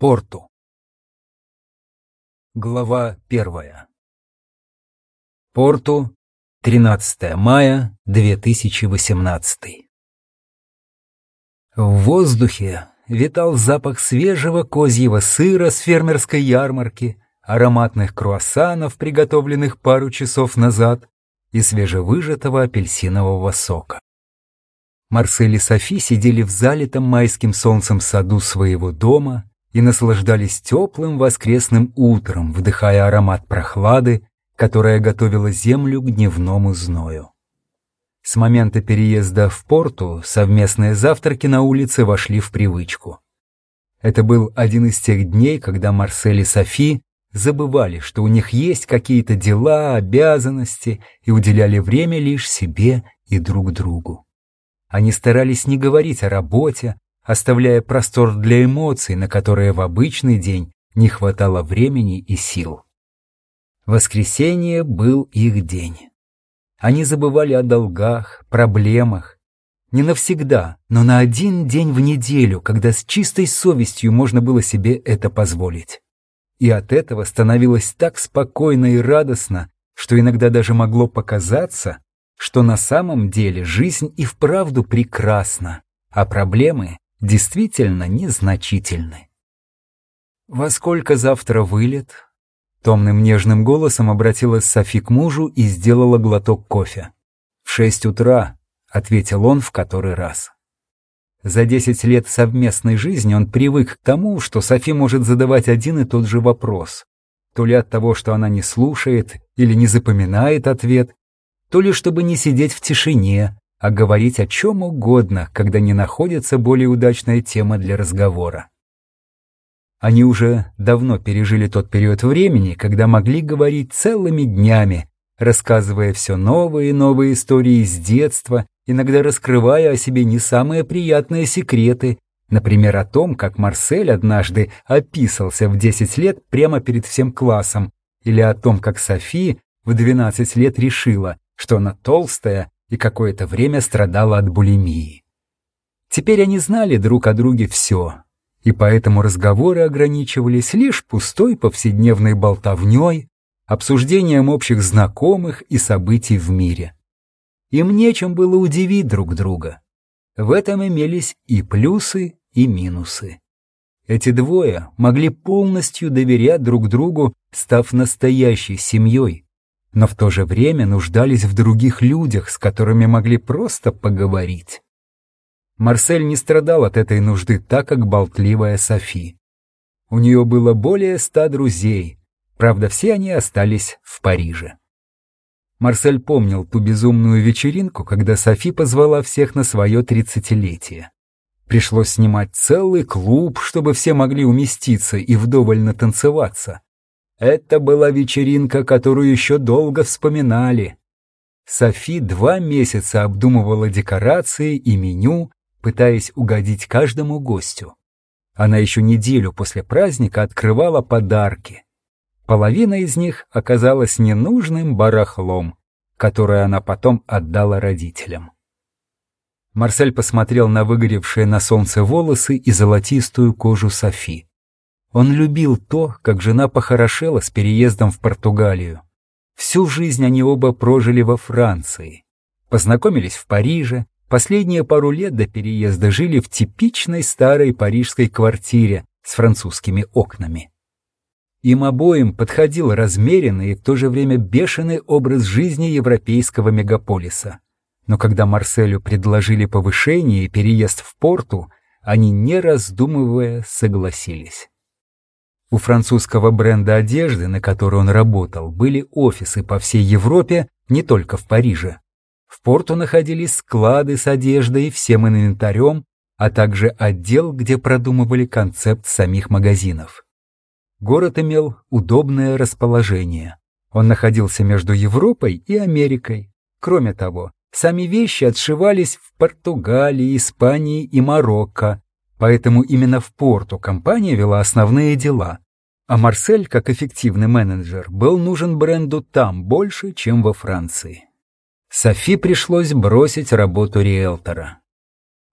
Порту. Глава первая. Порту, 13 мая 2018. В воздухе витал запах свежего козьего сыра с фермерской ярмарки, ароматных круассанов, приготовленных пару часов назад, и свежевыжатого апельсинового сока. Марсель и Софи сидели в залитом майским солнцем саду своего дома и наслаждались теплым воскресным утром, вдыхая аромат прохлады, которая готовила землю к дневному зною. С момента переезда в порту совместные завтраки на улице вошли в привычку. Это был один из тех дней, когда Марсель и Софи забывали, что у них есть какие-то дела, обязанности и уделяли время лишь себе и друг другу. Они старались не говорить о работе, оставляя простор для эмоций, на которые в обычный день не хватало времени и сил. Воскресенье был их день. Они забывали о долгах, проблемах. Не навсегда, но на один день в неделю, когда с чистой совестью можно было себе это позволить. И от этого становилось так спокойно и радостно, что иногда даже могло показаться, что на самом деле жизнь и вправду прекрасна, а проблемы действительно незначительны. «Во сколько завтра вылет?» Томным нежным голосом обратилась Софи к мужу и сделала глоток кофе. «В шесть утра», — ответил он в который раз. За десять лет совместной жизни он привык к тому, что Софи может задавать один и тот же вопрос. То ли от того, что она не слушает или не запоминает ответ, то ли чтобы не сидеть в тишине, а говорить о чем угодно, когда не находится более удачная тема для разговора. Они уже давно пережили тот период времени, когда могли говорить целыми днями, рассказывая все новые и новые истории из детства, иногда раскрывая о себе не самые приятные секреты, например, о том, как Марсель однажды описался в 10 лет прямо перед всем классом, или о том, как Софи в 12 лет решила, что она толстая и какое-то время страдала от булимии. Теперь они знали друг о друге все, и поэтому разговоры ограничивались лишь пустой повседневной болтовней, обсуждением общих знакомых и событий в мире. Им нечем было удивить друг друга. В этом имелись и плюсы, и минусы. Эти двое могли полностью доверять друг другу, став настоящей семьей, но в то же время нуждались в других людях, с которыми могли просто поговорить. Марсель не страдал от этой нужды так, как болтливая Софи. У нее было более ста друзей, правда, все они остались в Париже. Марсель помнил ту безумную вечеринку, когда Софи позвала всех на свое тридцатилетие. Пришлось снимать целый клуб, чтобы все могли уместиться и вдоволь натанцеваться. Это была вечеринка, которую еще долго вспоминали. Софи два месяца обдумывала декорации и меню, пытаясь угодить каждому гостю. Она еще неделю после праздника открывала подарки. Половина из них оказалась ненужным барахлом, которое она потом отдала родителям. Марсель посмотрел на выгоревшие на солнце волосы и золотистую кожу Софи. Он любил то, как жена похорошела с переездом в Португалию. Всю жизнь они оба прожили во Франции. Познакомились в Париже, последние пару лет до переезда жили в типичной старой парижской квартире с французскими окнами. Им обоим подходил размеренный и в то же время бешеный образ жизни европейского мегаполиса. Но когда Марселю предложили повышение и переезд в Порту, они, не раздумывая, согласились. У французского бренда одежды, на который он работал, были офисы по всей Европе, не только в Париже. В порту находились склады с одеждой всем инвентарем, а также отдел, где продумывали концепт самих магазинов. Город имел удобное расположение. Он находился между Европой и Америкой. Кроме того, сами вещи отшивались в Португалии, Испании и Марокко, Поэтому именно в порту компания вела основные дела. А Марсель, как эффективный менеджер, был нужен бренду там больше, чем во Франции. Софи пришлось бросить работу риэлтора.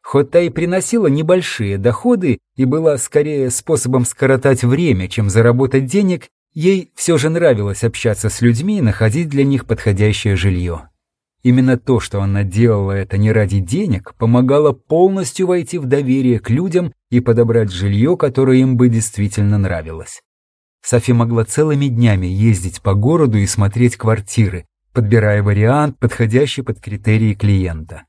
Хоть та и приносила небольшие доходы и была скорее способом скоротать время, чем заработать денег, ей все же нравилось общаться с людьми и находить для них подходящее жилье. Именно то, что она делала это не ради денег, помогало полностью войти в доверие к людям и подобрать жилье, которое им бы действительно нравилось. Софи могла целыми днями ездить по городу и смотреть квартиры, подбирая вариант, подходящий под критерии клиента.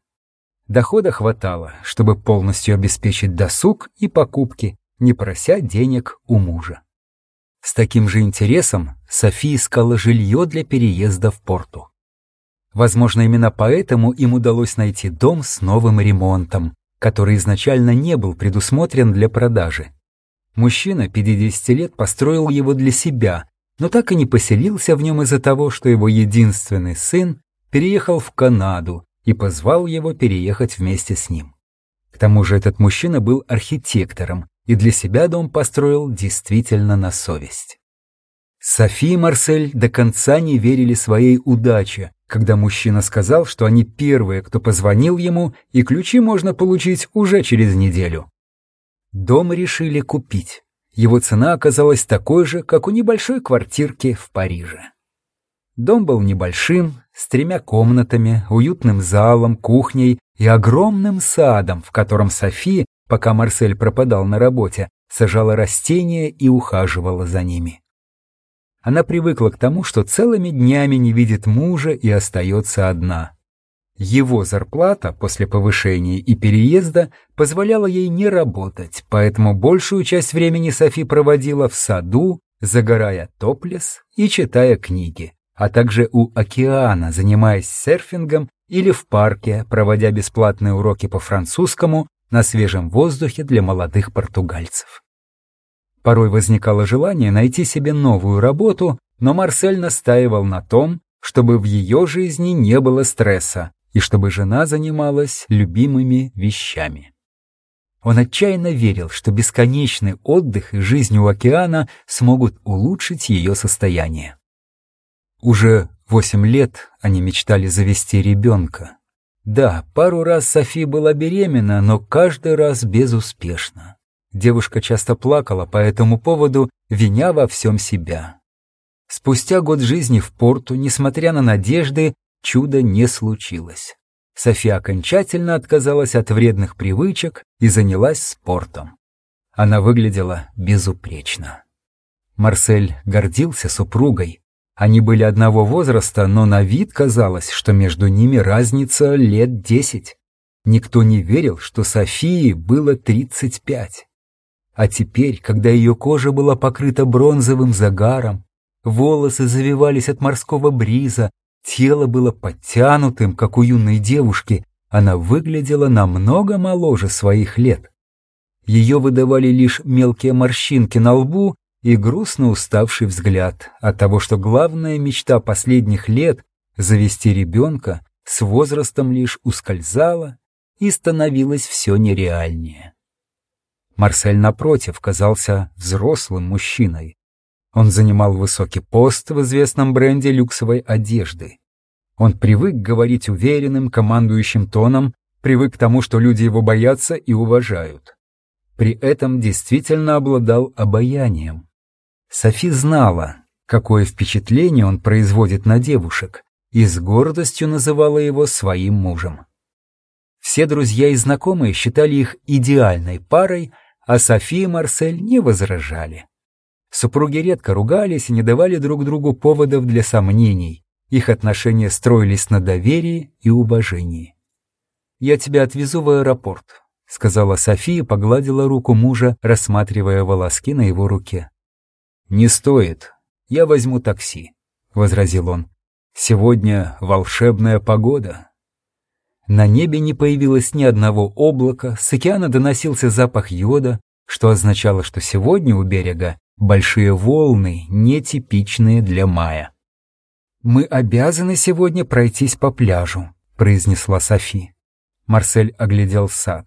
Дохода хватало, чтобы полностью обеспечить досуг и покупки, не прося денег у мужа. С таким же интересом София искала жилье для переезда в порту. Возможно, именно поэтому им удалось найти дом с новым ремонтом, который изначально не был предусмотрен для продажи. Мужчина 50 лет построил его для себя, но так и не поселился в нем из-за того, что его единственный сын переехал в Канаду и позвал его переехать вместе с ним. К тому же этот мужчина был архитектором и для себя дом построил действительно на совесть. Софи и Марсель до конца не верили своей удаче, когда мужчина сказал, что они первые, кто позвонил ему, и ключи можно получить уже через неделю. Дом решили купить. Его цена оказалась такой же, как у небольшой квартирки в Париже. Дом был небольшим, с тремя комнатами, уютным залом, кухней и огромным садом, в котором Софи, пока Марсель пропадал на работе, сажала растения и ухаживала за ними. Она привыкла к тому, что целыми днями не видит мужа и остается одна. Его зарплата после повышения и переезда позволяла ей не работать, поэтому большую часть времени Софи проводила в саду, загорая топлес и читая книги а также у океана, занимаясь серфингом или в парке, проводя бесплатные уроки по французскому на свежем воздухе для молодых португальцев. Порой возникало желание найти себе новую работу, но Марсель настаивал на том, чтобы в ее жизни не было стресса и чтобы жена занималась любимыми вещами. Он отчаянно верил, что бесконечный отдых и жизнь у океана смогут улучшить ее состояние. Уже восемь лет они мечтали завести ребенка. Да, пару раз Софи была беременна, но каждый раз безуспешно. Девушка часто плакала по этому поводу, виня во всем себя. Спустя год жизни в порту, несмотря на надежды, чудо не случилось. София окончательно отказалась от вредных привычек и занялась спортом. Она выглядела безупречно. Марсель гордился супругой, они были одного возраста, но на вид казалось, что между ними разница лет десять. Никто не верил, что Софии было тридцать пять. А теперь, когда ее кожа была покрыта бронзовым загаром, волосы завивались от морского бриза, тело было подтянутым, как у юной девушки, она выглядела намного моложе своих лет. Ее выдавали лишь мелкие морщинки на лбу и грустно уставший взгляд от того, что главная мечта последних лет — завести ребенка с возрастом лишь ускользала и становилась все нереальнее. Марсель, напротив, казался взрослым мужчиной. Он занимал высокий пост в известном бренде люксовой одежды. Он привык говорить уверенным, командующим тоном, привык к тому, что люди его боятся и уважают. При этом действительно обладал обаянием. Софи знала, какое впечатление он производит на девушек, и с гордостью называла его своим мужем. Все друзья и знакомые считали их идеальной парой, а Софи и Марсель не возражали. Супруги редко ругались и не давали друг другу поводов для сомнений. Их отношения строились на доверии и уважении. «Я тебя отвезу в аэропорт», — сказала София, погладила руку мужа, рассматривая волоски на его руке. «Не стоит. Я возьму такси», — возразил он. «Сегодня волшебная погода». На небе не появилось ни одного облака, с океана доносился запах йода, что означало, что сегодня у берега большие волны, нетипичные для мая. «Мы обязаны сегодня пройтись по пляжу», — произнесла Софи. Марсель оглядел сад.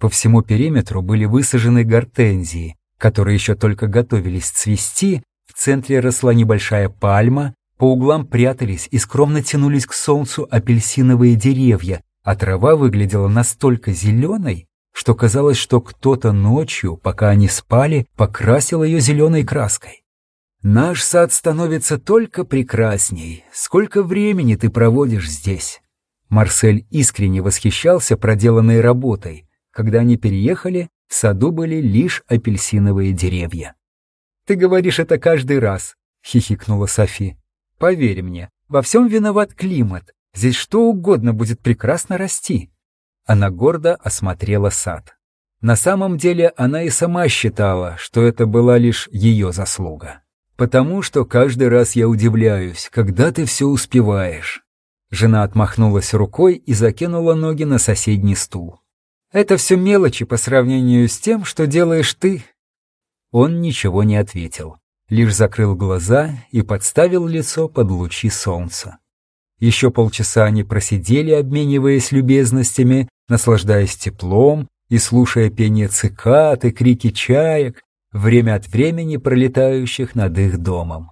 По всему периметру были высажены гортензии, которые еще только готовились цвести, в центре росла небольшая пальма, по углам прятались и скромно тянулись к солнцу апельсиновые деревья, а трава выглядела настолько зеленой, что казалось, что кто-то ночью, пока они спали, покрасил ее зеленой краской. «Наш сад становится только прекрасней. Сколько времени ты проводишь здесь?» Марсель искренне восхищался проделанной работой. Когда они переехали, в саду были лишь апельсиновые деревья. «Ты говоришь это каждый раз», — хихикнула Софи. «Поверь мне, во всем виноват климат. Здесь что угодно будет прекрасно расти». Она гордо осмотрела сад. На самом деле она и сама считала, что это была лишь ее заслуга. «Потому что каждый раз я удивляюсь, когда ты все успеваешь». Жена отмахнулась рукой и закинула ноги на соседний стул. «Это все мелочи по сравнению с тем, что делаешь ты». Он ничего не ответил, лишь закрыл глаза и подставил лицо под лучи солнца. Еще полчаса они просидели, обмениваясь любезностями, наслаждаясь теплом и слушая пение цикад и крики чаек, время от времени пролетающих над их домом.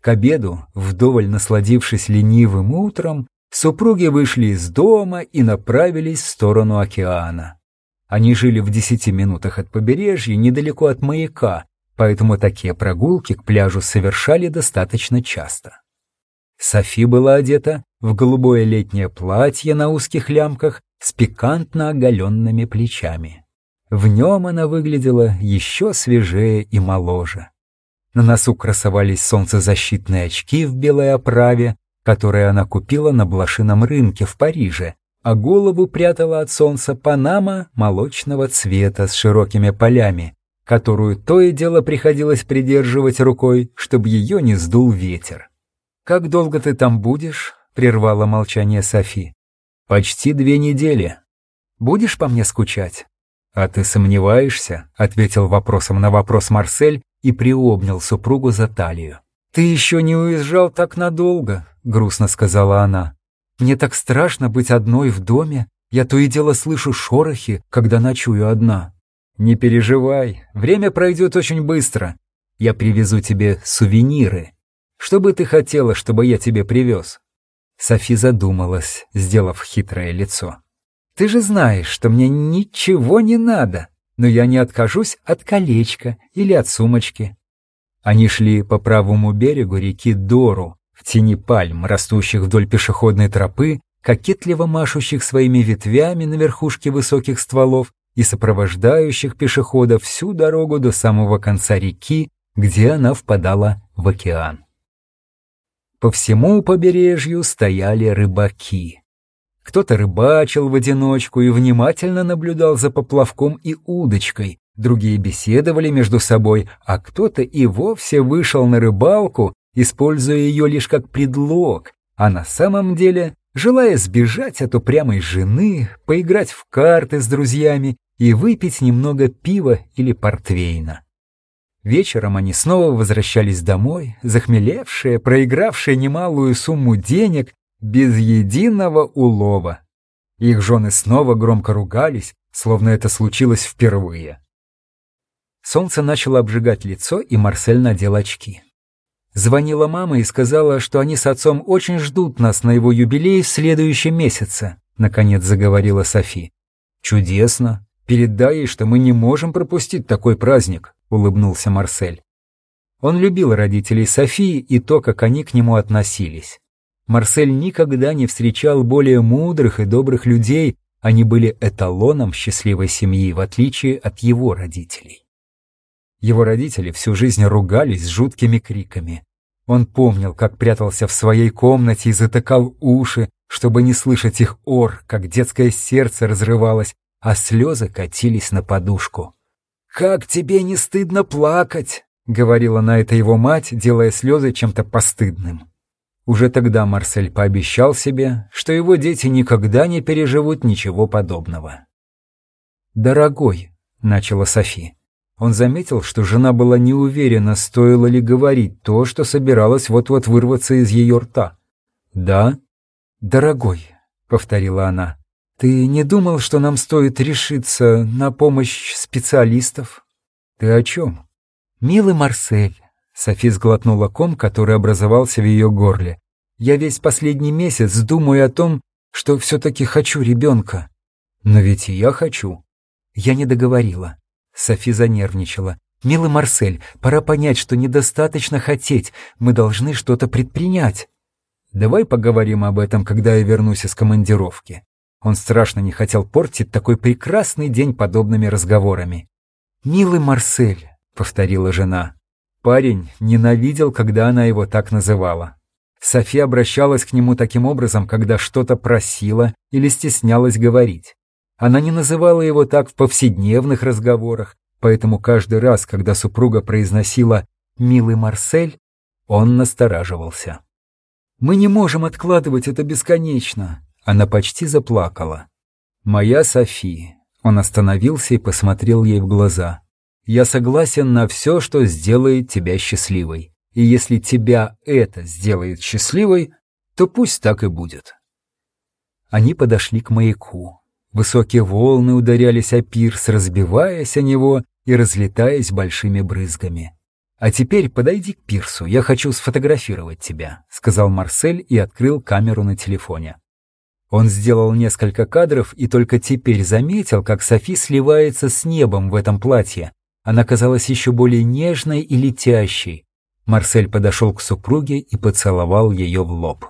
К обеду, вдоволь насладившись ленивым утром, супруги вышли из дома и направились в сторону океана. Они жили в десяти минутах от побережья, недалеко от маяка, поэтому такие прогулки к пляжу совершали достаточно часто. Софи была одета в голубое летнее платье на узких лямках с пикантно оголенными плечами. В нем она выглядела еще свежее и моложе. На носу красовались солнцезащитные очки в белой оправе, которые она купила на блошином рынке в Париже, а голову прятала от солнца панама молочного цвета с широкими полями, которую то и дело приходилось придерживать рукой, чтобы ее не сдул ветер. «Как долго ты там будешь?» — прервала молчание Софи. «Почти две недели. Будешь по мне скучать?» «А ты сомневаешься?» — ответил вопросом на вопрос Марсель и приобнял супругу за талию. «Ты еще не уезжал так надолго», — грустно сказала она. «Мне так страшно быть одной в доме. Я то и дело слышу шорохи, когда ночую одна». «Не переживай, время пройдет очень быстро. Я привезу тебе сувениры», что бы ты хотела, чтобы я тебе привез?» Софи задумалась, сделав хитрое лицо. «Ты же знаешь, что мне ничего не надо, но я не откажусь от колечка или от сумочки». Они шли по правому берегу реки Дору, в тени пальм, растущих вдоль пешеходной тропы, кокетливо машущих своими ветвями на верхушке высоких стволов и сопровождающих пешеходов всю дорогу до самого конца реки, где она впадала в океан. По всему побережью стояли рыбаки. Кто-то рыбачил в одиночку и внимательно наблюдал за поплавком и удочкой, другие беседовали между собой, а кто-то и вовсе вышел на рыбалку, используя ее лишь как предлог, а на самом деле желая сбежать от упрямой жены, поиграть в карты с друзьями и выпить немного пива или портвейна. Вечером они снова возвращались домой, захмелевшие, проигравшие немалую сумму денег, без единого улова. Их жены снова громко ругались, словно это случилось впервые. Солнце начало обжигать лицо, и Марсель надел очки. Звонила мама и сказала, что они с отцом очень ждут нас на его юбилей в следующем месяце, наконец заговорила Софи. Чудесно. Передай ей, что мы не можем пропустить такой праздник. — улыбнулся Марсель. Он любил родителей Софии и то, как они к нему относились. Марсель никогда не встречал более мудрых и добрых людей, они были эталоном счастливой семьи, в отличие от его родителей. Его родители всю жизнь ругались с жуткими криками. Он помнил, как прятался в своей комнате и затыкал уши, чтобы не слышать их ор, как детское сердце разрывалось, а слезы катились на подушку. «Как тебе не стыдно плакать?» — говорила на это его мать, делая слезы чем-то постыдным. Уже тогда Марсель пообещал себе, что его дети никогда не переживут ничего подобного. «Дорогой», — начала Софи. Он заметил, что жена была не уверена, стоило ли говорить то, что собиралась вот-вот вырваться из ее рта. «Да?» «Дорогой», — повторила она, ты не думал, что нам стоит решиться на помощь специалистов? Ты о чем? Милый Марсель, Софи сглотнула ком, который образовался в ее горле. Я весь последний месяц думаю о том, что все-таки хочу ребенка. Но ведь и я хочу. Я не договорила. Софи занервничала. «Милый Марсель, пора понять, что недостаточно хотеть, мы должны что-то предпринять». «Давай поговорим об этом, когда я вернусь из командировки». Он страшно не хотел портить такой прекрасный день подобными разговорами. «Милый Марсель», — повторила жена. Парень ненавидел, когда она его так называла. София обращалась к нему таким образом, когда что-то просила или стеснялась говорить. Она не называла его так в повседневных разговорах, поэтому каждый раз, когда супруга произносила «милый Марсель», он настораживался. «Мы не можем откладывать это бесконечно», — она почти заплакала. «Моя София». Он остановился и посмотрел ей в глаза. «Я согласен на все, что сделает тебя счастливой. И если тебя это сделает счастливой, то пусть так и будет». Они подошли к маяку. Высокие волны ударялись о пирс, разбиваясь о него и разлетаясь большими брызгами. «А теперь подойди к пирсу, я хочу сфотографировать тебя», — сказал Марсель и открыл камеру на телефоне. Он сделал несколько кадров и только теперь заметил, как Софи сливается с небом в этом платье. Она казалась еще более нежной и летящей. Марсель подошел к супруге и поцеловал ее в лоб.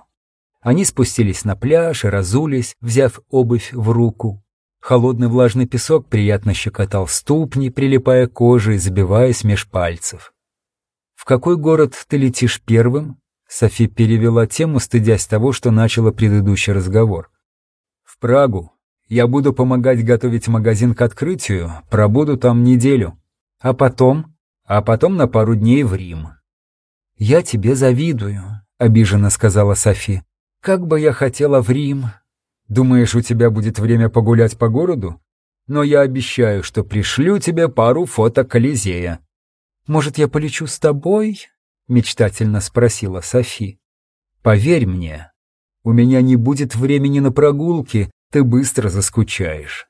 Они спустились на пляж и разулись, взяв обувь в руку. Холодный влажный песок приятно щекотал ступни, прилипая к коже и забиваясь меж пальцев. «В какой город ты летишь первым?» Софи перевела тему, стыдясь того, что начала предыдущий разговор. «В Прагу. Я буду помогать готовить магазин к открытию, пробуду там неделю. А потом? А потом на пару дней в Рим». «Я тебе завидую», — обиженно сказала Софи. Как бы я хотела в Рим. Думаешь, у тебя будет время погулять по городу? Но я обещаю, что пришлю тебе пару фото Колизея. Может, я полечу с тобой? Мечтательно спросила Софи. Поверь мне, у меня не будет времени на прогулки, ты быстро заскучаешь.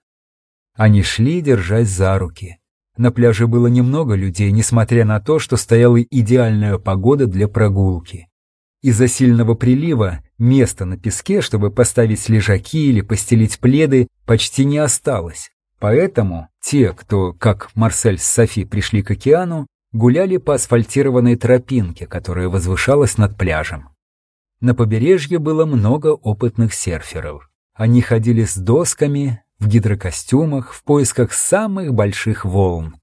Они шли, держась за руки. На пляже было немного людей, несмотря на то, что стояла идеальная погода для прогулки. Из-за сильного прилива места на песке, чтобы поставить лежаки или постелить пледы, почти не осталось. Поэтому те, кто, как Марсель с Софи, пришли к океану, гуляли по асфальтированной тропинке, которая возвышалась над пляжем. На побережье было много опытных серферов. Они ходили с досками, в гидрокостюмах, в поисках самых больших волн.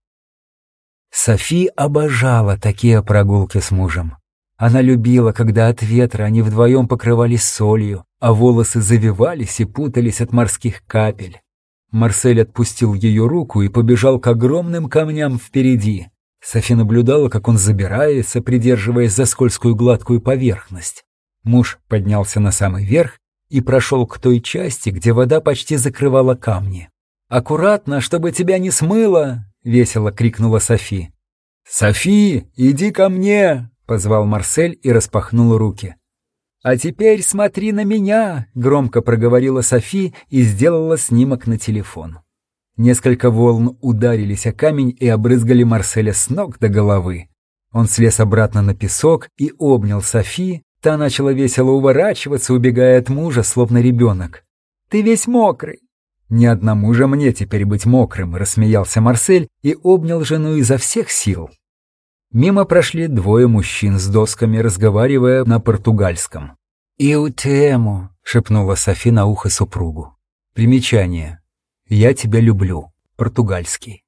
Софи обожала такие прогулки с мужем. Она любила, когда от ветра они вдвоем покрывались солью, а волосы завивались и путались от морских капель. Марсель отпустил ее руку и побежал к огромным камням впереди. Софи наблюдала, как он забирается, придерживаясь за скользкую гладкую поверхность. Муж поднялся на самый верх и прошел к той части, где вода почти закрывала камни. «Аккуратно, чтобы тебя не смыло!» — весело крикнула Софи. «Софи, иди ко мне!» — позвал Марсель и распахнул руки. «А теперь смотри на меня!» — громко проговорила Софи и сделала снимок на телефон. Несколько волн ударились о камень и обрызгали Марселя с ног до головы. Он слез обратно на песок и обнял Софи. Та начала весело уворачиваться, убегая от мужа, словно ребенок. «Ты весь мокрый!» «Ни одному же мне теперь быть мокрым!» — рассмеялся Марсель и обнял жену изо всех сил. Мимо прошли двое мужчин с досками, разговаривая на португальском. «Иутему», — шепнула Софи на ухо супругу. Примечание. «Я тебя люблю», португальский.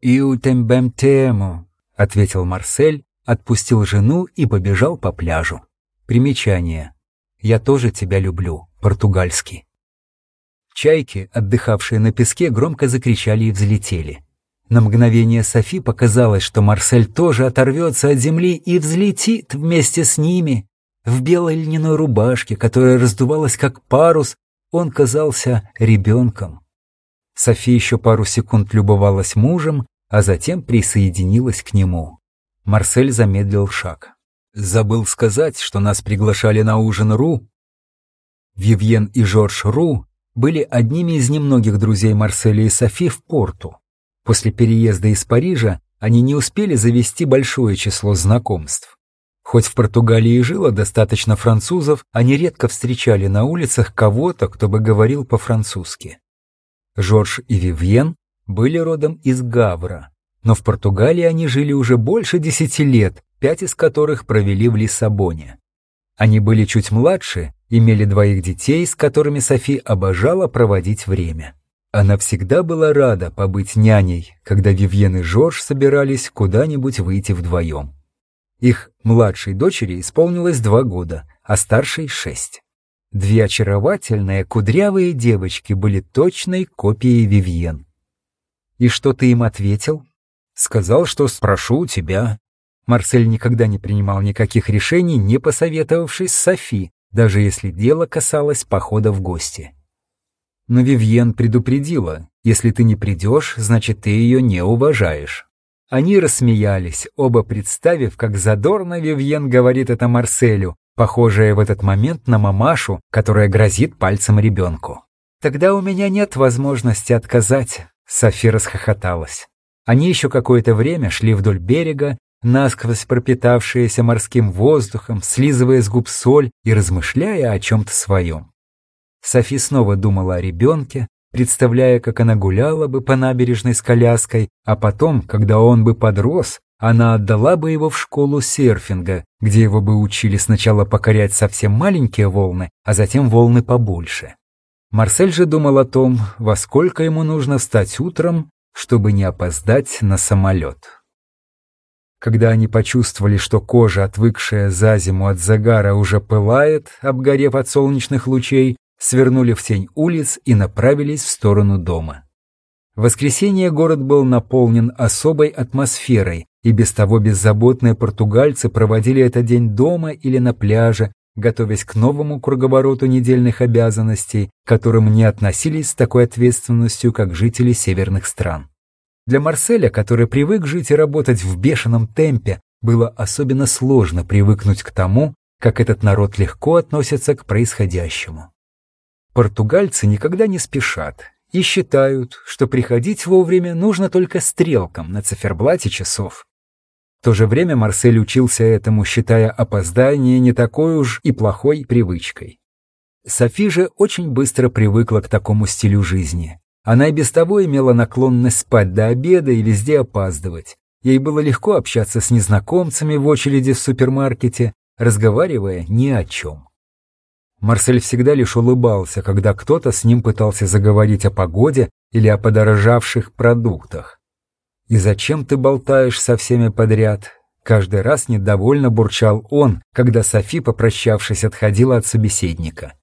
«Иутембемтему», — ответил Марсель, отпустил жену и побежал по пляжу. Примечание. «Я тоже тебя люблю», португальский. Чайки, отдыхавшие на песке, громко закричали и взлетели. На мгновение Софи показалось, что Марсель тоже оторвется от земли и взлетит вместе с ними. В белой льняной рубашке, которая раздувалась как парус, он казался ребенком. Софи еще пару секунд любовалась мужем, а затем присоединилась к нему. Марсель замедлил шаг. «Забыл сказать, что нас приглашали на ужин Ру». Вивьен и Жорж Ру были одними из немногих друзей Марселя и Софи в порту. После переезда из Парижа они не успели завести большое число знакомств. Хоть в Португалии жило достаточно французов, они редко встречали на улицах кого-то, кто бы говорил по-французски. Жорж и Вивьен были родом из Гавра, но в Португалии они жили уже больше десяти лет, пять из которых провели в Лиссабоне. Они были чуть младше, имели двоих детей, с которыми Софи обожала проводить время. Она всегда была рада побыть няней, когда Вивьен и Жорж собирались куда-нибудь выйти вдвоем. Их младшей дочери исполнилось два года, а старшей — шесть. Две очаровательные кудрявые девочки были точной копией Вивьен. «И что ты им ответил?» «Сказал, что спрошу у тебя». Марсель никогда не принимал никаких решений, не посоветовавшись с Софи, даже если дело касалось похода в гости. Но Вивьен предупредила, если ты не придешь, значит, ты ее не уважаешь. Они рассмеялись, оба представив, как задорно Вивьен говорит это Марселю, похожая в этот момент на мамашу, которая грозит пальцем ребенку. «Тогда у меня нет возможности отказать», — Софи расхохоталась. Они еще какое-то время шли вдоль берега, насквозь пропитавшиеся морским воздухом, слизывая с губ соль и размышляя о чем-то своем. Софи снова думала о ребенке, представляя, как она гуляла бы по набережной с коляской, а потом, когда он бы подрос, она отдала бы его в школу серфинга, где его бы учили сначала покорять совсем маленькие волны, а затем волны побольше. Марсель же думал о том, во сколько ему нужно встать утром, чтобы не опоздать на самолет. Когда они почувствовали, что кожа, отвыкшая за зиму от загара, уже пылает, обгорев от солнечных лучей, свернули в тень улиц и направились в сторону дома. В воскресенье город был наполнен особой атмосферой, и без того беззаботные португальцы проводили этот день дома или на пляже, готовясь к новому круговороту недельных обязанностей, к которым не относились с такой ответственностью, как жители северных стран. Для Марселя, который привык жить и работать в бешеном темпе, было особенно сложно привыкнуть к тому, как этот народ легко относится к происходящему. Португальцы никогда не спешат и считают, что приходить вовремя нужно только стрелкам на циферблате часов. В то же время Марсель учился этому, считая опоздание не такой уж и плохой привычкой. Софи же очень быстро привыкла к такому стилю жизни. Она и без того имела наклонность спать до обеда и везде опаздывать. Ей было легко общаться с незнакомцами в очереди в супермаркете, разговаривая ни о чем. Марсель всегда лишь улыбался, когда кто-то с ним пытался заговорить о погоде или о подорожавших продуктах. «И зачем ты болтаешь со всеми подряд?» Каждый раз недовольно бурчал он, когда Софи, попрощавшись, отходила от собеседника.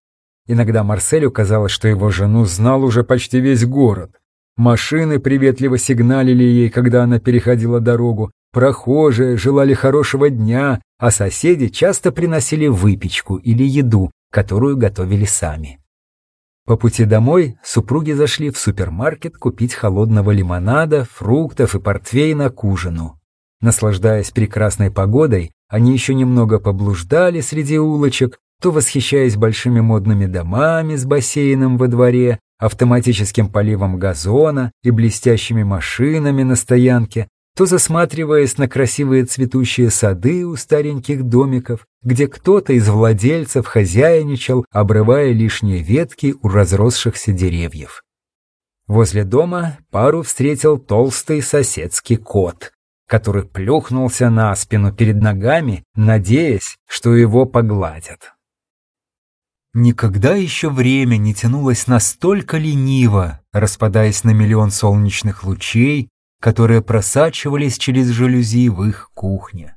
Иногда Марселю казалось, что его жену знал уже почти весь город. Машины приветливо сигналили ей, когда она переходила дорогу, прохожие желали хорошего дня, а соседи часто приносили выпечку или еду, которую готовили сами. По пути домой супруги зашли в супермаркет купить холодного лимонада, фруктов и портвейна к ужину. Наслаждаясь прекрасной погодой, они еще немного поблуждали среди улочек, то восхищаясь большими модными домами с бассейном во дворе, автоматическим поливом газона и блестящими машинами на стоянке, то засматриваясь на красивые цветущие сады у стареньких домиков, где кто-то из владельцев хозяйничал, обрывая лишние ветки у разросшихся деревьев. Возле дома пару встретил толстый соседский кот, который плюхнулся на спину перед ногами, надеясь, что его погладят. Никогда еще время не тянулось настолько лениво, распадаясь на миллион солнечных лучей, которые просачивались через жалюзи в их кухне.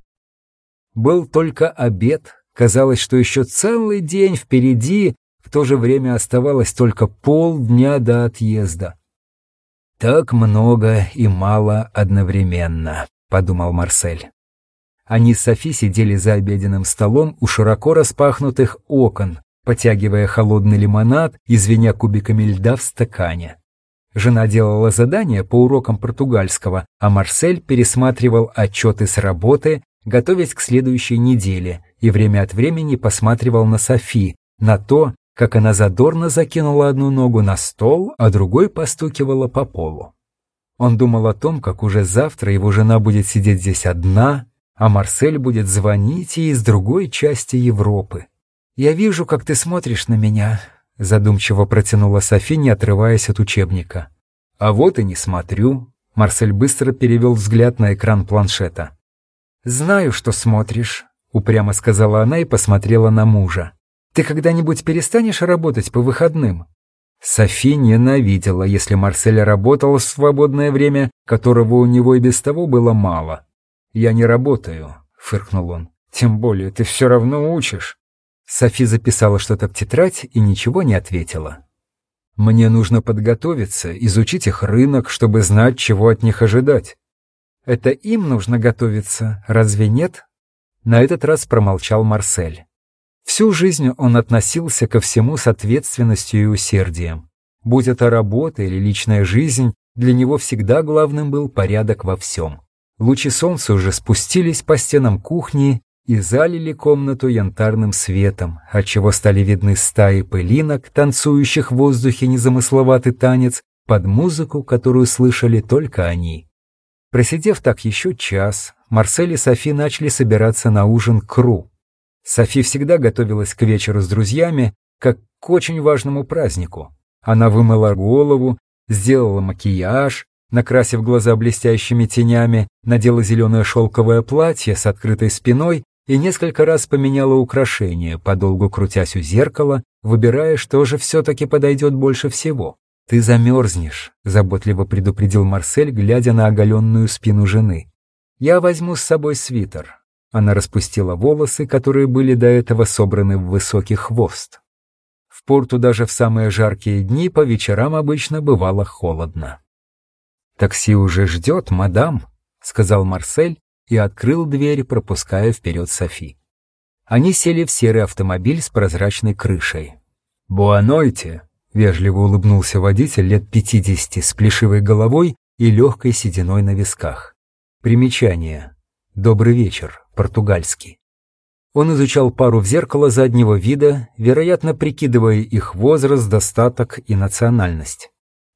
Был только обед, казалось, что еще целый день впереди, в то же время оставалось только полдня до отъезда. «Так много и мало одновременно», — подумал Марсель. Они с Софи сидели за обеденным столом у широко распахнутых окон, потягивая холодный лимонад и звеня кубиками льда в стакане. Жена делала задания по урокам португальского, а Марсель пересматривал отчеты с работы, готовясь к следующей неделе, и время от времени посматривал на Софи, на то, как она задорно закинула одну ногу на стол, а другой постукивала по полу. Он думал о том, как уже завтра его жена будет сидеть здесь одна, а Марсель будет звонить ей из другой части Европы. «Я вижу, как ты смотришь на меня», — задумчиво протянула Софи, не отрываясь от учебника. «А вот и не смотрю», — Марсель быстро перевел взгляд на экран планшета. «Знаю, что смотришь», — упрямо сказала она и посмотрела на мужа. «Ты когда-нибудь перестанешь работать по выходным?» Софи ненавидела, если Марсель работал в свободное время, которого у него и без того было мало. «Я не работаю», — фыркнул он. «Тем более ты все равно учишь». Софи записала что-то в тетрадь и ничего не ответила. «Мне нужно подготовиться, изучить их рынок, чтобы знать, чего от них ожидать». «Это им нужно готовиться, разве нет?» На этот раз промолчал Марсель. Всю жизнь он относился ко всему с ответственностью и усердием. Будь это работа или личная жизнь, для него всегда главным был порядок во всем. Лучи солнца уже спустились по стенам кухни и залили комнату янтарным светом, отчего стали видны стаи пылинок, танцующих в воздухе незамысловатый танец под музыку, которую слышали только они. Просидев так еще час, Марсель и Софи начали собираться на ужин Кру. Софи всегда готовилась к вечеру с друзьями, как к очень важному празднику. Она вымыла голову, сделала макияж, накрасив глаза блестящими тенями, надела зеленое шелковое платье с открытой спиной и несколько раз поменяла украшения, подолгу крутясь у зеркала, выбирая, что же все-таки подойдет больше всего. «Ты замерзнешь», — заботливо предупредил Марсель, глядя на оголенную спину жены. «Я возьму с собой свитер». Она распустила волосы, которые были до этого собраны в высокий хвост. В порту даже в самые жаркие дни по вечерам обычно бывало холодно. «Такси уже ждет, мадам», — сказал Марсель и открыл дверь, пропуская вперед Софи. Они сели в серый автомобиль с прозрачной крышей. «Буанойте», — вежливо улыбнулся водитель лет пятидесяти с плешивой головой и легкой сединой на висках. Примечание. «Добрый вечер», португальский. Он изучал пару в зеркало заднего вида, вероятно, прикидывая их возраст, достаток и национальность.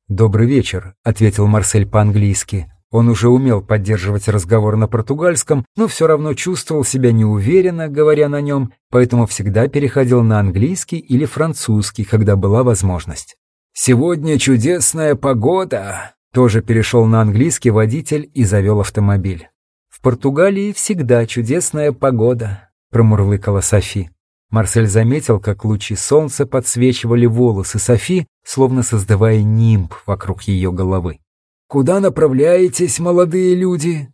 «Добрый вечер», — ответил Марсель по-английски. Он уже умел поддерживать разговор на португальском, но все равно чувствовал себя неуверенно, говоря на нем, поэтому всегда переходил на английский или французский, когда была возможность. «Сегодня чудесная погода», — тоже перешел на английский водитель и завел автомобиль. «В Португалии всегда чудесная погода», — промурлыкала Софи. Марсель заметил, как лучи солнца подсвечивали волосы Софи, словно создавая нимб вокруг ее головы. «Куда направляетесь, молодые люди?»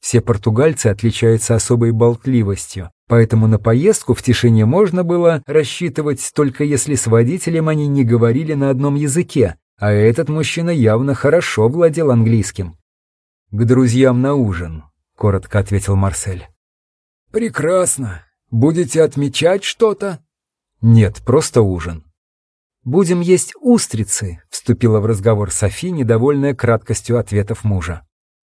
Все португальцы отличаются особой болтливостью, поэтому на поездку в тишине можно было рассчитывать только если с водителем они не говорили на одном языке, а этот мужчина явно хорошо владел английским. «К друзьям на ужин», — коротко ответил Марсель. «Прекрасно. Будете отмечать что-то?» «Нет, просто ужин». «Будем есть устрицы», — вступила в разговор Софи, недовольная краткостью ответов мужа.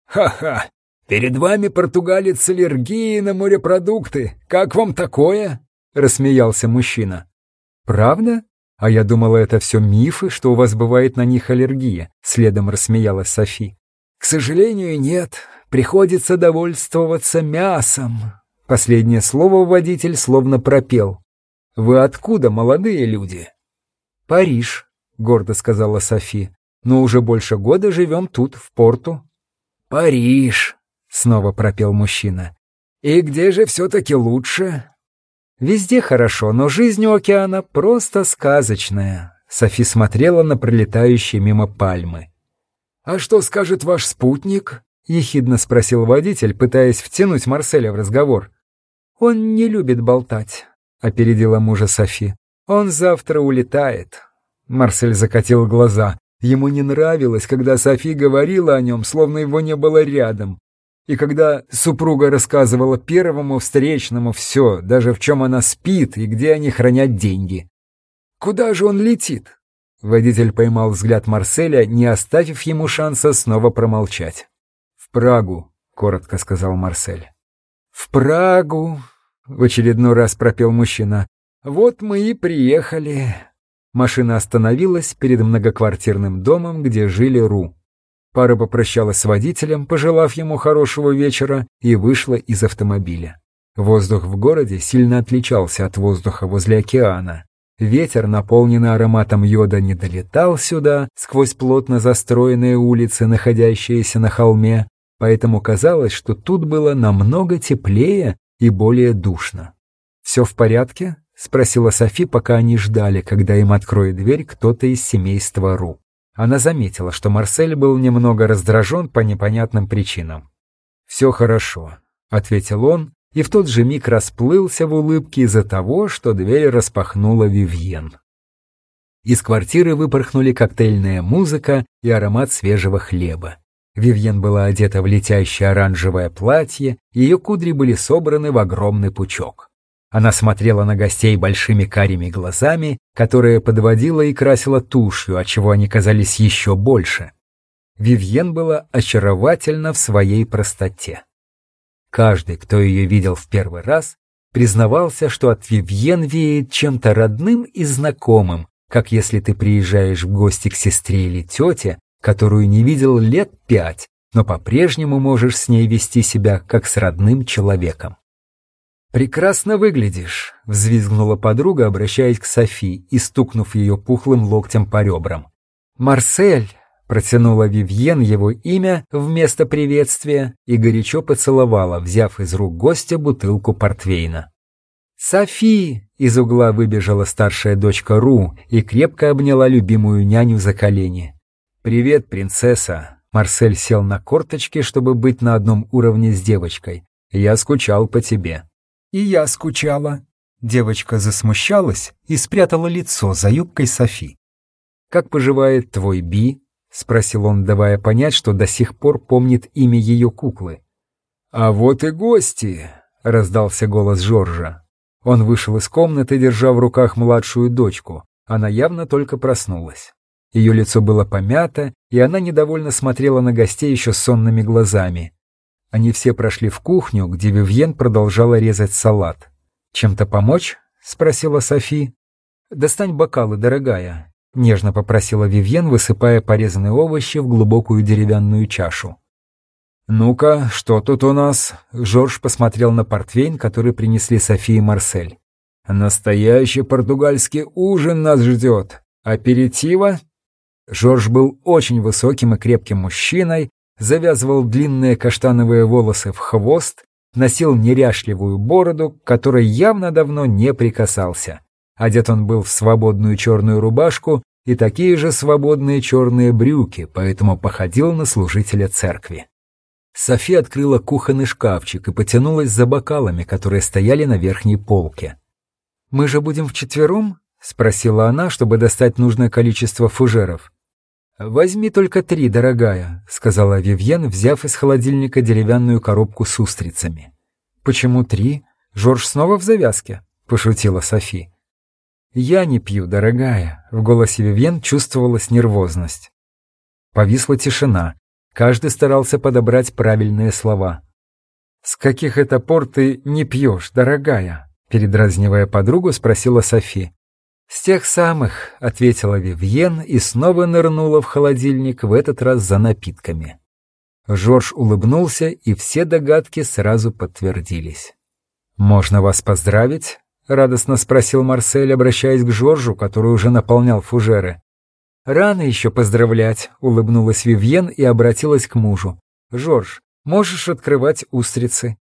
«Ха-ха! Перед вами португалец с аллергией на морепродукты. Как вам такое?» — рассмеялся мужчина. «Правда? А я думала, это все мифы, что у вас бывает на них аллергия», — следом рассмеялась Софи. «К сожалению, нет. Приходится довольствоваться мясом». Последнее слово водитель словно пропел. «Вы откуда, молодые люди?» «Париж», — гордо сказала Софи. «Но уже больше года живем тут, в порту». «Париж», — снова пропел мужчина. «И где же все-таки лучше?» «Везде хорошо, но жизнь у океана просто сказочная». Софи смотрела на пролетающие мимо пальмы. «А что скажет ваш спутник?» — ехидно спросил водитель, пытаясь втянуть Марселя в разговор. «Он не любит болтать», — опередила мужа Софи. Он завтра улетает. Марсель закатил глаза. Ему не нравилось, когда Софи говорила о нем, словно его не было рядом. И когда супруга рассказывала первому встречному все, даже в чем она спит и где они хранят деньги. «Куда же он летит?» Водитель поймал взгляд Марселя, не оставив ему шанса снова промолчать. «В Прагу», — коротко сказал Марсель. «В Прагу», — в очередной раз пропел мужчина. «Вот мы и приехали». Машина остановилась перед многоквартирным домом, где жили Ру. Пара попрощалась с водителем, пожелав ему хорошего вечера, и вышла из автомобиля. Воздух в городе сильно отличался от воздуха возле океана. Ветер, наполненный ароматом йода, не долетал сюда, сквозь плотно застроенные улицы, находящиеся на холме, поэтому казалось, что тут было намного теплее и более душно. «Все в порядке?» — спросила Софи, пока они ждали, когда им откроет дверь кто-то из семейства Ру. Она заметила, что Марсель был немного раздражен по непонятным причинам. «Все хорошо», — ответил он, и в тот же миг расплылся в улыбке из-за того, что дверь распахнула Вивьен. Из квартиры выпорхнули коктейльная музыка и аромат свежего хлеба. Вивьен была одета в летящее оранжевое платье, ее кудри были собраны в огромный пучок. Она смотрела на гостей большими карими глазами, которые подводила и красила тушью, отчего они казались еще больше. Вивьен была очаровательна в своей простоте. Каждый, кто ее видел в первый раз, признавался, что от Вивьен веет чем-то родным и знакомым, как если ты приезжаешь в гости к сестре или тете, которую не видел лет пять, но по-прежнему можешь с ней вести себя как с родным человеком. «Прекрасно выглядишь», — взвизгнула подруга, обращаясь к Софи и стукнув ее пухлым локтем по ребрам. «Марсель!» Протянула Вивьен его имя вместо приветствия и горячо поцеловала, взяв из рук гостя бутылку портвейна. «Софи!» — из угла выбежала старшая дочка Ру и крепко обняла любимую няню за колени. «Привет, принцесса!» Марсель сел на корточки, чтобы быть на одном уровне с девочкой. «Я скучал по тебе». «И я скучала». Девочка засмущалась и спрятала лицо за юбкой Софи. «Как поживает твой Би?» — спросил он, давая понять, что до сих пор помнит имя ее куклы. «А вот и гости!» — раздался голос Жоржа. Он вышел из комнаты, держа в руках младшую дочку. Она явно только проснулась. Ее лицо было помято, и она недовольно смотрела на гостей еще сонными глазами. Они все прошли в кухню, где Вивьен продолжала резать салат. «Чем-то помочь?» — спросила Софи. «Достань бокалы, дорогая», — нежно попросила Вивьен, высыпая порезанные овощи в глубокую деревянную чашу. «Ну-ка, что тут у нас?» Жорж посмотрел на портвейн, который принесли София и Марсель. «Настоящий португальский ужин нас ждет. Аперитива?» Жорж был очень высоким и крепким мужчиной, завязывал длинные каштановые волосы в хвост, носил неряшливую бороду, к которой явно давно не прикасался. Одет он был в свободную черную рубашку и такие же свободные черные брюки, поэтому походил на служителя церкви. Софи открыла кухонный шкафчик и потянулась за бокалами, которые стояли на верхней полке. «Мы же будем вчетвером?» — спросила она, чтобы достать нужное количество фужеров. «Возьми только три, дорогая», — сказала Вивьен, взяв из холодильника деревянную коробку с устрицами. «Почему три? Жорж снова в завязке?» — пошутила Софи. «Я не пью, дорогая», — в голосе Вивьен чувствовалась нервозность. Повисла тишина. Каждый старался подобрать правильные слова. «С каких это пор ты не пьешь, дорогая?» Передразнивая подругу, спросила Софи. «С тех самых», — ответила Вивьен и снова нырнула в холодильник, в этот раз за напитками. Жорж улыбнулся, и все догадки сразу подтвердились. «Можно вас поздравить?» — радостно спросил Марсель, обращаясь к Жоржу, который уже наполнял фужеры. «Рано еще поздравлять», — улыбнулась Вивьен и обратилась к мужу. «Жорж, можешь открывать устрицы?»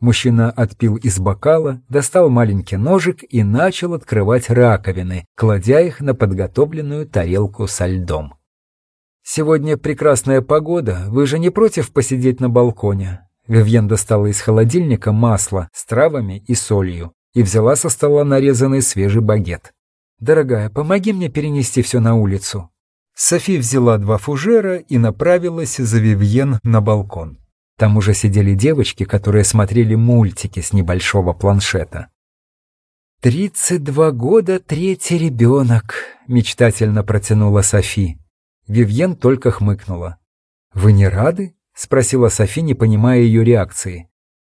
Мужчина отпил из бокала, достал маленький ножик и начал открывать раковины, кладя их на подготовленную тарелку со льдом. «Сегодня прекрасная погода, вы же не против посидеть на балконе?» Вивьен достала из холодильника масло с травами и солью и взяла со стола нарезанный свежий багет. «Дорогая, помоги мне перенести все на улицу». Софи взяла два фужера и направилась за Вивьен на балкон. Там уже сидели девочки, которые смотрели мультики с небольшого планшета. «Тридцать два года, третий ребенок», — мечтательно протянула Софи. Вивьен только хмыкнула. «Вы не рады?» — спросила Софи, не понимая ее реакции.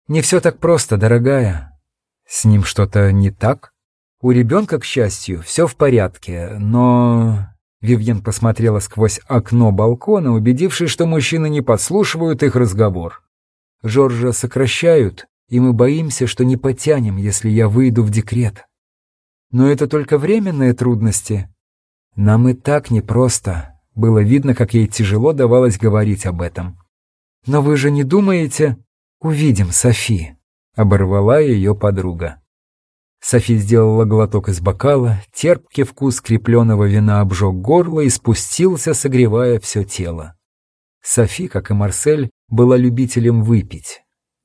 «Не все так просто, дорогая. С ним что-то не так? У ребенка, к счастью, все в порядке, но... Вивьен посмотрела сквозь окно балкона, убедившись, что мужчины не подслушивают их разговор. Жоржа сокращают, и мы боимся, что не потянем, если я выйду в декрет. Но это только временные трудности. Нам и так непросто. Было видно, как ей тяжело давалось говорить об этом. Но вы же не думаете... Увидим, Софи, — оборвала ее подруга. Софи сделала глоток из бокала, терпкий вкус крепленного вина обжег горло и спустился, согревая все тело. Софи, как и Марсель, была любителем выпить.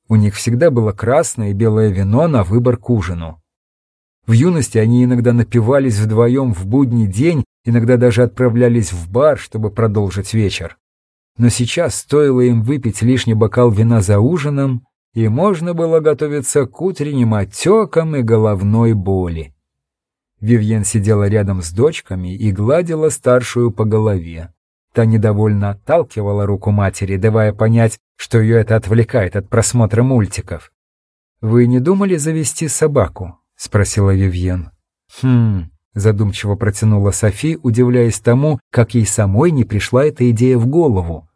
У них всегда было красное и белое вино на выбор к ужину. В юности они иногда напивались вдвоем в будний день, иногда даже отправлялись в бар, чтобы продолжить вечер. Но сейчас стоило им выпить лишний бокал вина за ужином, и можно было готовиться к утренним отекам и головной боли. Вивьен сидела рядом с дочками и гладила старшую по голове. Та недовольно отталкивала руку матери, давая понять, что ее это отвлекает от просмотра мультиков. «Вы не думали завести собаку?» — спросила Вивьен. «Хм...» — задумчиво протянула Софи, удивляясь тому, как ей самой не пришла эта идея в голову.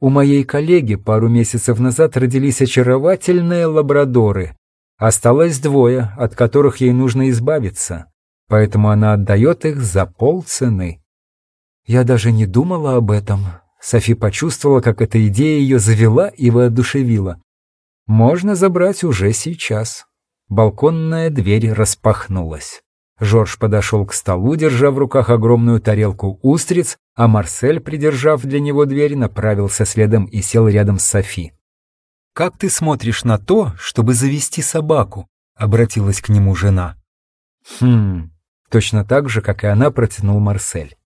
У моей коллеги пару месяцев назад родились очаровательные лабрадоры. Осталось двое, от которых ей нужно избавиться, поэтому она отдает их за полцены. Я даже не думала об этом. Софи почувствовала, как эта идея ее завела и воодушевила. Можно забрать уже сейчас. Балконная дверь распахнулась. Жорж подошел к столу, держа в руках огромную тарелку устриц, а Марсель, придержав для него дверь, направился следом и сел рядом с Софи. «Как ты смотришь на то, чтобы завести собаку?» — обратилась к нему жена. «Хм...» — точно так же, как и она, протянул Марсель.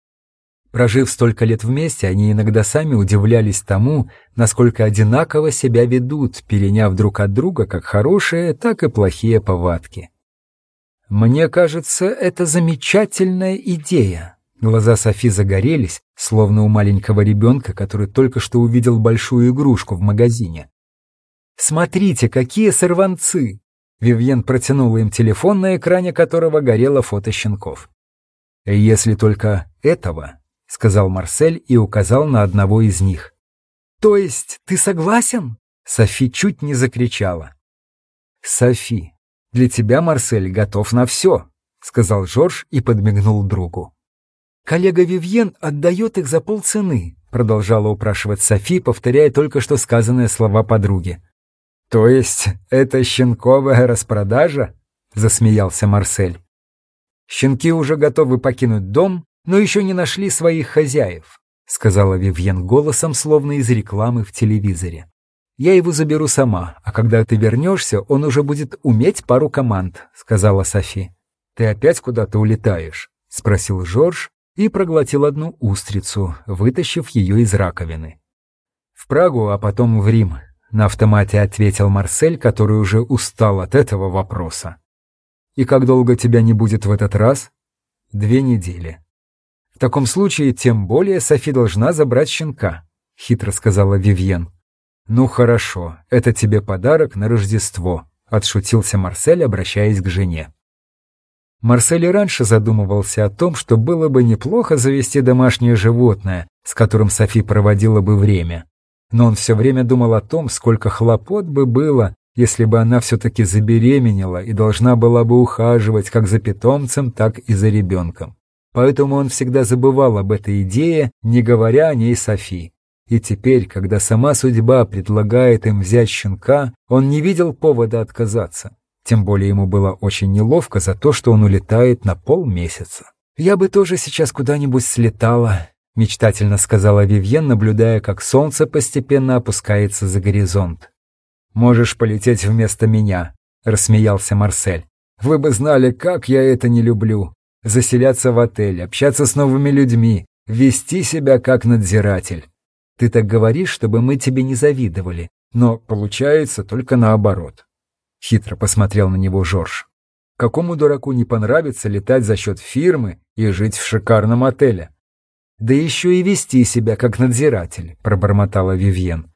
Прожив столько лет вместе, они иногда сами удивлялись тому, насколько одинаково себя ведут, переняв друг от друга как хорошие, так и плохие повадки. «Мне кажется, это замечательная идея». Глаза Софи загорелись, словно у маленького ребенка, который только что увидел большую игрушку в магазине. «Смотрите, какие сорванцы!» Вивьен протянула им телефон, на экране которого горело фото щенков. «Если только этого», — сказал Марсель и указал на одного из них. «То есть ты согласен?» Софи чуть не закричала. «Софи, для тебя, Марсель, готов на все», — сказал Жорж и подмигнул другу. «Коллега Вивьен отдает их за полцены», — продолжала упрашивать Софи, повторяя только что сказанные слова подруги. «То есть это щенковая распродажа?» — засмеялся Марсель. «Щенки уже готовы покинуть дом, но еще не нашли своих хозяев», — сказала Вивьен голосом, словно из рекламы в телевизоре. «Я его заберу сама, а когда ты вернешься, он уже будет уметь пару команд», — сказала Софи. «Ты опять куда-то улетаешь?» — спросил Жорж и проглотил одну устрицу, вытащив ее из раковины. «В Прагу, а потом в Рим», — на автомате ответил Марсель, который уже устал от этого вопроса. «И как долго тебя не будет в этот раз?» «Две недели». «В таком случае, тем более Софи должна забрать щенка», — хитро сказала Вивьен. «Ну хорошо, это тебе подарок на Рождество», — отшутился Марсель, обращаясь к жене. Марсель и раньше задумывался о том, что было бы неплохо завести домашнее животное, с которым Софи проводила бы время. Но он все время думал о том, сколько хлопот бы было, если бы она все-таки забеременела и должна была бы ухаживать как за питомцем, так и за ребенком. Поэтому он всегда забывал об этой идее, не говоря о ней Софи. И теперь, когда сама судьба предлагает им взять щенка, он не видел повода отказаться. Тем более ему было очень неловко за то, что он улетает на полмесяца. «Я бы тоже сейчас куда-нибудь слетала», — мечтательно сказала Вивьен, наблюдая, как солнце постепенно опускается за горизонт. «Можешь полететь вместо меня», — рассмеялся Марсель. «Вы бы знали, как я это не люблю. Заселяться в отель, общаться с новыми людьми, вести себя как надзиратель. Ты так говоришь, чтобы мы тебе не завидовали, но получается только наоборот. Хитро посмотрел на него Жорж. Какому дураку не понравится летать за счет фирмы и жить в шикарном отеле? Да еще и вести себя как надзиратель, пробормотала Вивьен.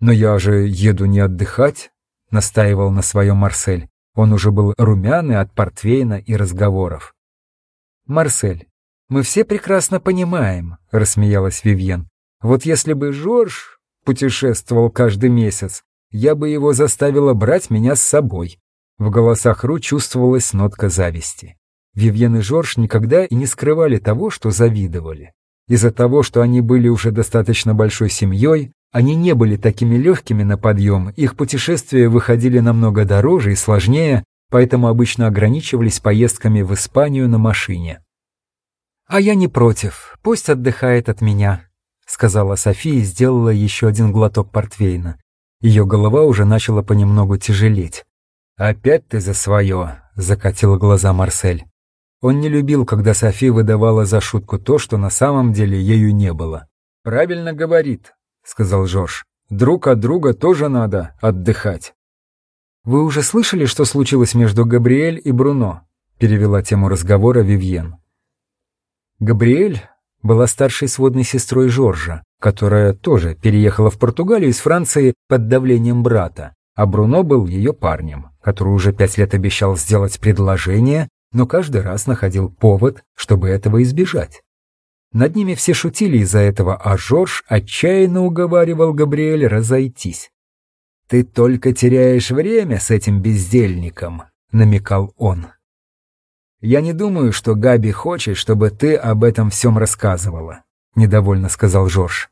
Но я же еду не отдыхать, настаивал на своем Марсель. Он уже был румяный от портвейна и разговоров. «Марсель, Мы все прекрасно понимаем, рассмеялась Вивьен. Вот если бы Жорж путешествовал каждый месяц, я бы его заставила брать меня с собой. В голосах Ру чувствовалась нотка зависти. Вивьен и Жорж никогда и не скрывали того, что завидовали. Из-за того, что они были уже достаточно большой семьей, они не были такими легкими на подъем, их путешествия выходили намного дороже и сложнее, поэтому обычно ограничивались поездками в Испанию на машине. «А я не против, пусть отдыхает от меня», — сказала София и сделала еще один глоток портвейна. Ее голова уже начала понемногу тяжелеть. «Опять ты за свое», — закатил глаза Марсель. Он не любил, когда Софи выдавала за шутку то, что на самом деле ею не было. «Правильно говорит», — сказал Жорж. «Друг от друга тоже надо отдыхать». «Вы уже слышали, что случилось между Габриэль и Бруно?» — перевела тему разговора Вивьен. Габриэль была старшей сводной сестрой Жоржа, которая тоже переехала в Португалию из Франции под давлением брата, а Бруно был ее парнем, который уже пять лет обещал сделать предложение, но каждый раз находил повод, чтобы этого избежать. Над ними все шутили из-за этого, а Жорж отчаянно уговаривал Габриэль разойтись. «Ты только теряешь время с этим бездельником», — намекал он. «Я не думаю, что Габи хочет, чтобы ты об этом всем рассказывала», — недовольно сказал Жорж.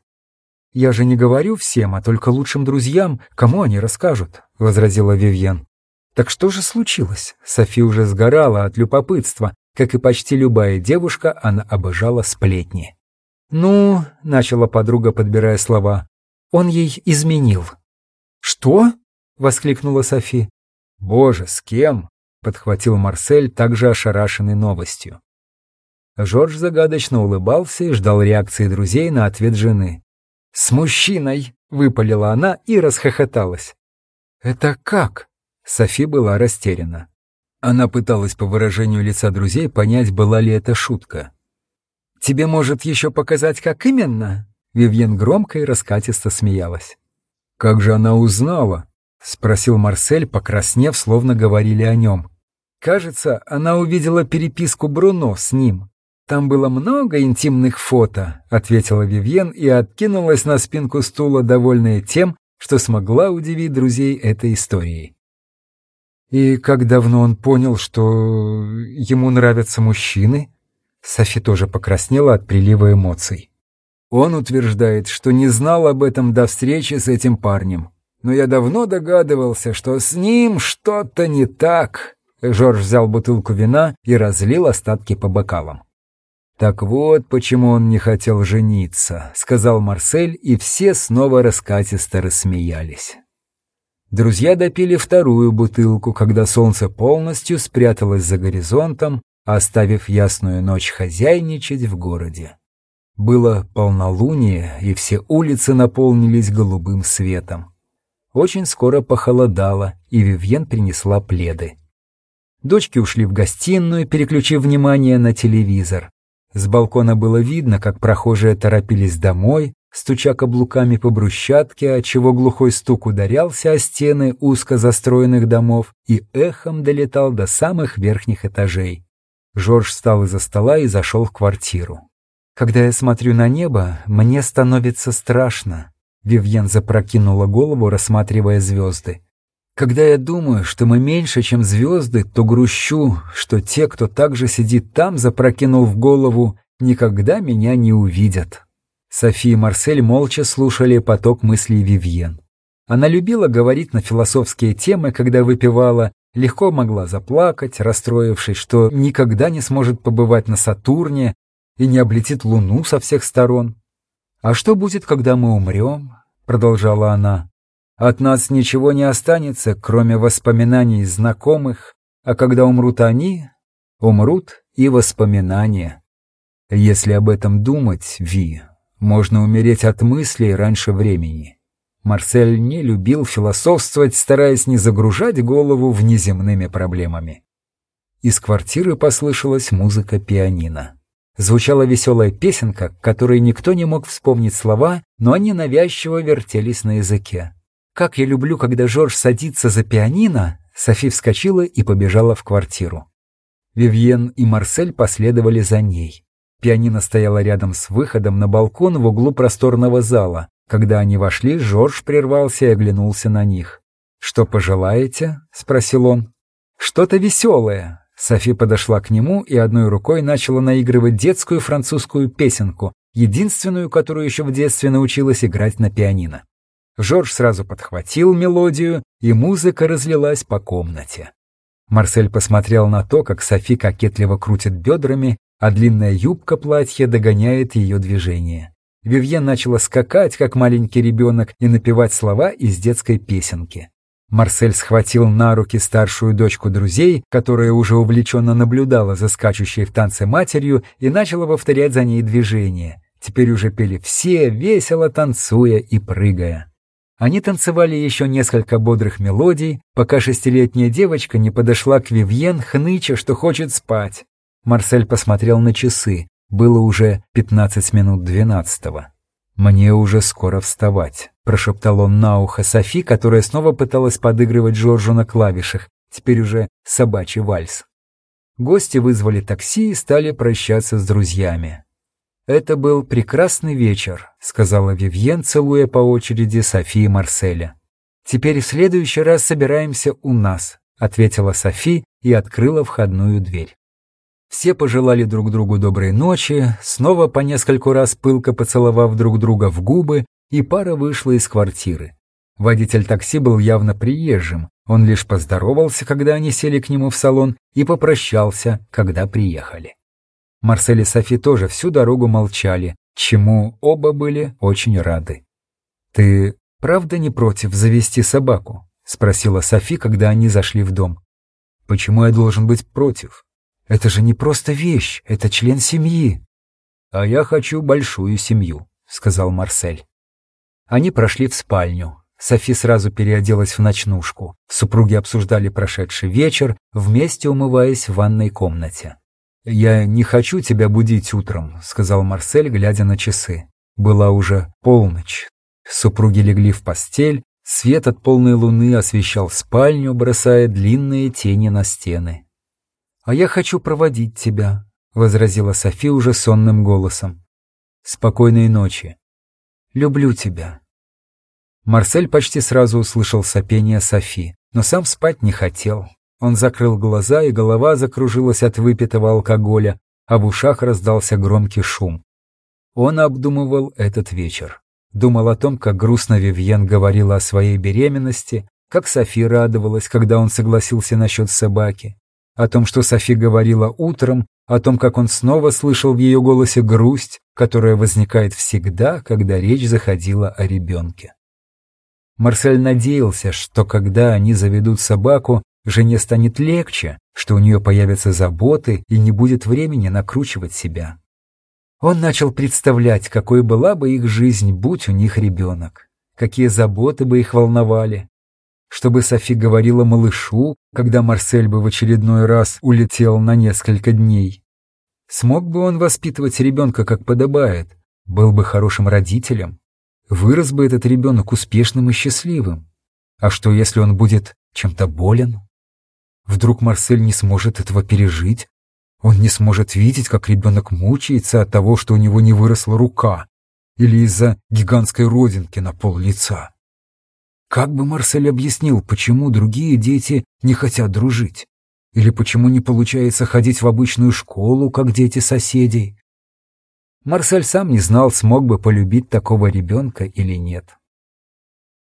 «Я же не говорю всем, а только лучшим друзьям, кому они расскажут», — возразила Вивьен. Так что же случилось? Софи уже сгорала от любопытства. Как и почти любая девушка, она обожала сплетни. «Ну», — начала подруга, подбирая слова, — «он ей изменил». «Что?» — воскликнула Софи. «Боже, с кем?» — подхватил Марсель, также ошарашенный новостью. Жорж загадочно улыбался и ждал реакции друзей на ответ жены. «С мужчиной!» — выпалила она и расхохоталась. «Это как?» Софи была растеряна. Она пыталась по выражению лица друзей понять, была ли это шутка. «Тебе, может, еще показать, как именно?» Вивьен громко и раскатисто смеялась. «Как же она узнала?» — спросил Марсель, покраснев, словно говорили о нем. «Кажется, она увидела переписку Бруно с ним. Там было много интимных фото», — ответила Вивьен и откинулась на спинку стула, довольная тем, что смогла удивить друзей этой историей. «И как давно он понял, что ему нравятся мужчины?» Софи тоже покраснела от прилива эмоций. Он утверждает, что не знал об этом до встречи с этим парнем. Но я давно догадывался, что с ним что-то не так. Жорж взял бутылку вина и разлил остатки по бокалам. «Так вот, почему он не хотел жениться», — сказал Марсель, и все снова раскатисто рассмеялись. Друзья допили вторую бутылку, когда солнце полностью спряталось за горизонтом, оставив ясную ночь хозяйничать в городе. Было полнолуние, и все улицы наполнились голубым светом. Очень скоро похолодало, и Вивьен принесла пледы. Дочки ушли в гостиную, переключив внимание на телевизор. С балкона было видно, как прохожие торопились домой, стуча каблуками по брусчатке, отчего глухой стук ударялся о стены узко застроенных домов и эхом долетал до самых верхних этажей. Жорж встал из-за стола и зашел в квартиру. «Когда я смотрю на небо, мне становится страшно», — Вивьен запрокинула голову, рассматривая звезды. «Когда я думаю, что мы меньше, чем звезды, то грущу, что те, кто также сидит там, запрокинул в голову, никогда меня не увидят». Софи и Марсель молча слушали поток мыслей Вивьен. Она любила говорить на философские темы, когда выпивала, легко могла заплакать, расстроившись, что никогда не сможет побывать на Сатурне и не облетит Луну со всех сторон. «А что будет, когда мы умрем?» — продолжала она. «От нас ничего не останется, кроме воспоминаний знакомых, а когда умрут они, умрут и воспоминания. Если об этом думать, Ви, можно умереть от мыслей раньше времени. Марсель не любил философствовать, стараясь не загружать голову внеземными проблемами. Из квартиры послышалась музыка пианино. Звучала веселая песенка, которой никто не мог вспомнить слова, но они навязчиво вертелись на языке. «Как я люблю, когда Жорж садится за пианино!» Софи вскочила и побежала в квартиру. Вивьен и Марсель последовали за ней. Пианино стояло рядом с выходом на балкон в углу просторного зала. Когда они вошли, Жорж прервался и оглянулся на них. «Что пожелаете?» — спросил он. «Что-то веселое». Софи подошла к нему и одной рукой начала наигрывать детскую французскую песенку, единственную, которую еще в детстве научилась играть на пианино. Жорж сразу подхватил мелодию, и музыка разлилась по комнате. Марсель посмотрел на то, как Софи кокетливо крутит бедрами, а длинная юбка платья догоняет ее движение. Вивьен начала скакать, как маленький ребенок, и напевать слова из детской песенки. Марсель схватил на руки старшую дочку друзей, которая уже увлеченно наблюдала за скачущей в танце матерью, и начала повторять за ней движения. Теперь уже пели все, весело танцуя и прыгая. Они танцевали еще несколько бодрых мелодий, пока шестилетняя девочка не подошла к Вивьен, хныча, что хочет спать. Марсель посмотрел на часы. Было уже пятнадцать минут двенадцатого. «Мне уже скоро вставать», — прошептал он на ухо Софи, которая снова пыталась подыгрывать Джорджу на клавишах, теперь уже собачий вальс. Гости вызвали такси и стали прощаться с друзьями. «Это был прекрасный вечер», — сказала Вивьен, целуя по очереди Софи и Марселя. «Теперь в следующий раз собираемся у нас», — ответила Софи и открыла входную дверь. Все пожелали друг другу доброй ночи, снова по нескольку раз пылко поцеловав друг друга в губы, и пара вышла из квартиры. Водитель такси был явно приезжим, он лишь поздоровался, когда они сели к нему в салон, и попрощался, когда приехали. Марсель и Софи тоже всю дорогу молчали, чему оба были очень рады. «Ты правда не против завести собаку?» — спросила Софи, когда они зашли в дом. «Почему я должен быть против? Это же не просто вещь, это член семьи». «А я хочу большую семью», — сказал Марсель. Они прошли в спальню. Софи сразу переоделась в ночнушку. Супруги обсуждали прошедший вечер, вместе умываясь в ванной комнате. «Я не хочу тебя будить утром», — сказал Марсель, глядя на часы. Была уже полночь. Супруги легли в постель, свет от полной луны освещал спальню, бросая длинные тени на стены. «А я хочу проводить тебя», — возразила Софи уже сонным голосом. «Спокойной ночи. Люблю тебя». Марсель почти сразу услышал сопение Софи, но сам спать не хотел. Он закрыл глаза, и голова закружилась от выпитого алкоголя, а в ушах раздался громкий шум. Он обдумывал этот вечер. Думал о том, как грустно Вивьен говорила о своей беременности, как Софи радовалась, когда он согласился насчет собаки, о том, что Софи говорила утром, о том, как он снова слышал в ее голосе грусть, которая возникает всегда, когда речь заходила о ребенке. Марсель надеялся, что когда они заведут собаку, Жене станет легче, что у нее появятся заботы и не будет времени накручивать себя. Он начал представлять, какой была бы их жизнь, будь у них ребенок, какие заботы бы их волновали. Чтобы Софи говорила малышу, когда Марсель бы в очередной раз улетел на несколько дней. Смог бы он воспитывать ребенка как подобает, был бы хорошим родителем, вырос бы этот ребенок успешным и счастливым. А что, если он будет чем-то болен? Вдруг Марсель не сможет этого пережить? Он не сможет видеть, как ребенок мучается от того, что у него не выросла рука, или из-за гигантской родинки на пол лица. Как бы Марсель объяснил, почему другие дети не хотят дружить? Или почему не получается ходить в обычную школу, как дети соседей? Марсель сам не знал, смог бы полюбить такого ребенка или нет.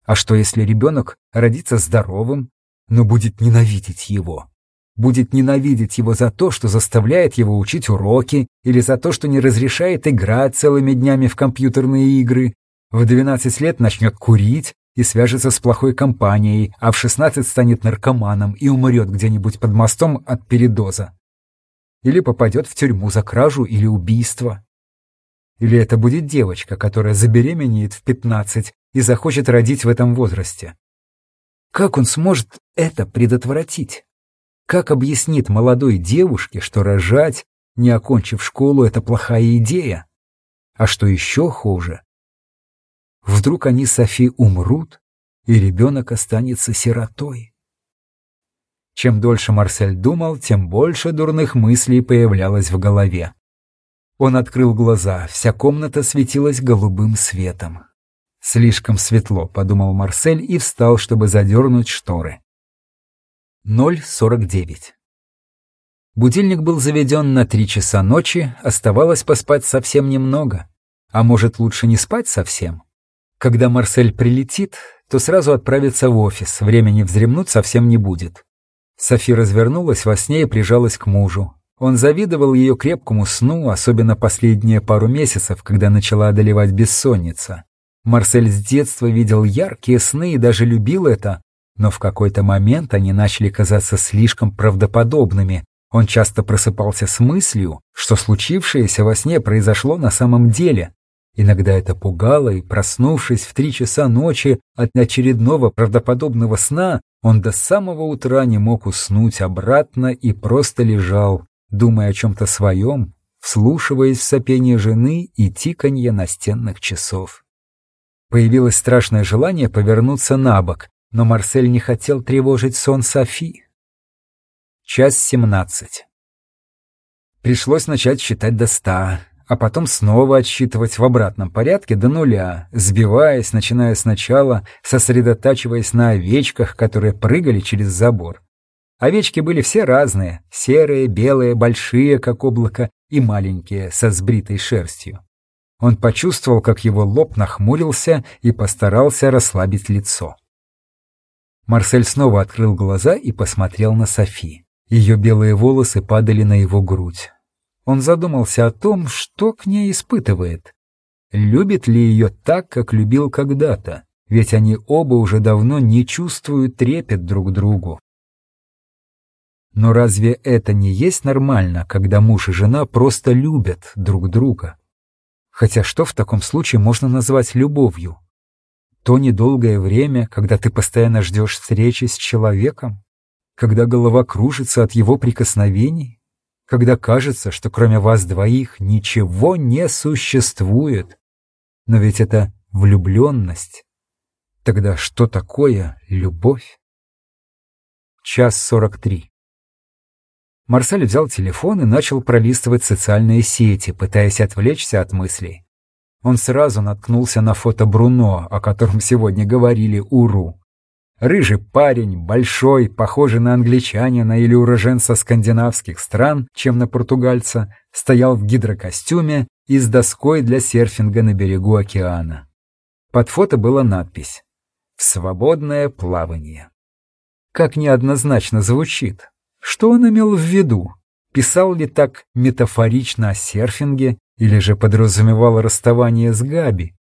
А что, если ребенок родится здоровым, но будет ненавидеть его. Будет ненавидеть его за то, что заставляет его учить уроки, или за то, что не разрешает играть целыми днями в компьютерные игры. В 12 лет начнет курить и свяжется с плохой компанией, а в 16 станет наркоманом и умрет где-нибудь под мостом от передоза. Или попадет в тюрьму за кражу или убийство. Или это будет девочка, которая забеременеет в 15 и захочет родить в этом возрасте. Как он сможет это предотвратить? Как объяснит молодой девушке, что рожать, не окончив школу, это плохая идея? А что еще хуже? Вдруг они Софи умрут, и ребенок останется сиротой? Чем дольше Марсель думал, тем больше дурных мыслей появлялось в голове. Он открыл глаза, вся комната светилась голубым светом. «Слишком светло», — подумал Марсель и встал, чтобы задернуть шторы. 0.49 Будильник был заведен на три часа ночи, оставалось поспать совсем немного. А может, лучше не спать совсем? Когда Марсель прилетит, то сразу отправится в офис, времени вздремнуть совсем не будет. Софи развернулась во сне и прижалась к мужу. Он завидовал ее крепкому сну, особенно последние пару месяцев, когда начала одолевать бессонница. Марсель с детства видел яркие сны и даже любил это, но в какой-то момент они начали казаться слишком правдоподобными. Он часто просыпался с мыслью, что случившееся во сне произошло на самом деле. Иногда это пугало, и, проснувшись в три часа ночи от очередного правдоподобного сна, он до самого утра не мог уснуть обратно и просто лежал, думая о чем-то своем, вслушиваясь в сопение жены и тиканье настенных часов. Появилось страшное желание повернуться на бок, но Марсель не хотел тревожить сон Софи. Час семнадцать. Пришлось начать считать до ста, а потом снова отсчитывать в обратном порядке до нуля, сбиваясь, начиная сначала, сосредотачиваясь на овечках, которые прыгали через забор. Овечки были все разные — серые, белые, большие, как облако, и маленькие, со сбритой шерстью. Он почувствовал, как его лоб нахмурился и постарался расслабить лицо. Марсель снова открыл глаза и посмотрел на Софи. Ее белые волосы падали на его грудь. Он задумался о том, что к ней испытывает. Любит ли ее так, как любил когда-то? Ведь они оба уже давно не чувствуют трепет друг другу. Но разве это не есть нормально, когда муж и жена просто любят друг друга? Хотя что в таком случае можно назвать любовью? То недолгое время, когда ты постоянно ждешь встречи с человеком? Когда голова кружится от его прикосновений? Когда кажется, что кроме вас двоих ничего не существует? Но ведь это влюбленность. Тогда что такое любовь? Час сорок три. Марсель взял телефон и начал пролистывать социальные сети, пытаясь отвлечься от мыслей. Он сразу наткнулся на фото Бруно, о котором сегодня говорили Уру. Рыжий парень, большой, похожий на англичанина или уроженца скандинавских стран, чем на португальца, стоял в гидрокостюме и с доской для серфинга на берегу океана. Под фото была надпись «В свободное плавание». Как неоднозначно звучит. Что он имел в виду? Писал ли так метафорично о серфинге или же подразумевал расставание с Габи?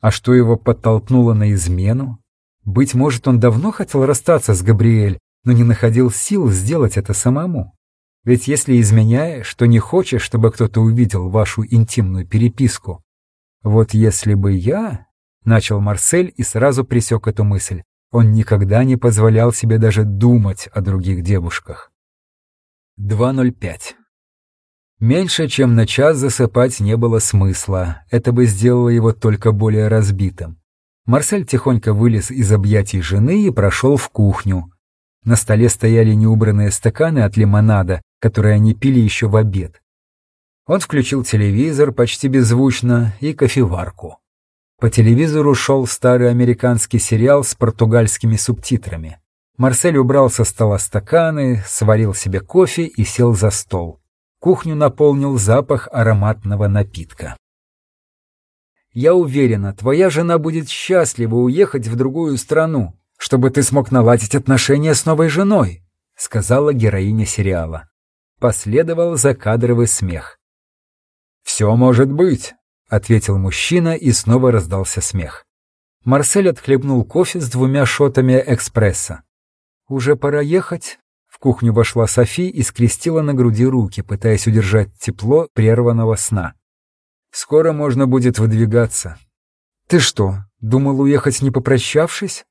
А что его подтолкнуло на измену? Быть может, он давно хотел расстаться с Габриэль, но не находил сил сделать это самому. Ведь если изменяешь, то не хочешь, чтобы кто-то увидел вашу интимную переписку. Вот если бы я... Начал Марсель и сразу пресек эту мысль. Он никогда не позволял себе даже думать о других девушках. 2.05. Меньше чем на час засыпать не было смысла, это бы сделало его только более разбитым. Марсель тихонько вылез из объятий жены и прошел в кухню. На столе стояли неубранные стаканы от лимонада, которые они пили еще в обед. Он включил телевизор почти беззвучно и кофеварку. По телевизору шел старый американский сериал с португальскими субтитрами. Марсель убрал со стола стаканы, сварил себе кофе и сел за стол. Кухню наполнил запах ароматного напитка. «Я уверена, твоя жена будет счастлива уехать в другую страну, чтобы ты смог наладить отношения с новой женой», сказала героиня сериала. Последовал закадровый смех. «Все может быть», — ответил мужчина, и снова раздался смех. Марсель отхлебнул кофе с двумя шотами экспресса. «Уже пора ехать?» В кухню вошла Софи и скрестила на груди руки, пытаясь удержать тепло прерванного сна. «Скоро можно будет выдвигаться». «Ты что, думал уехать не попрощавшись?»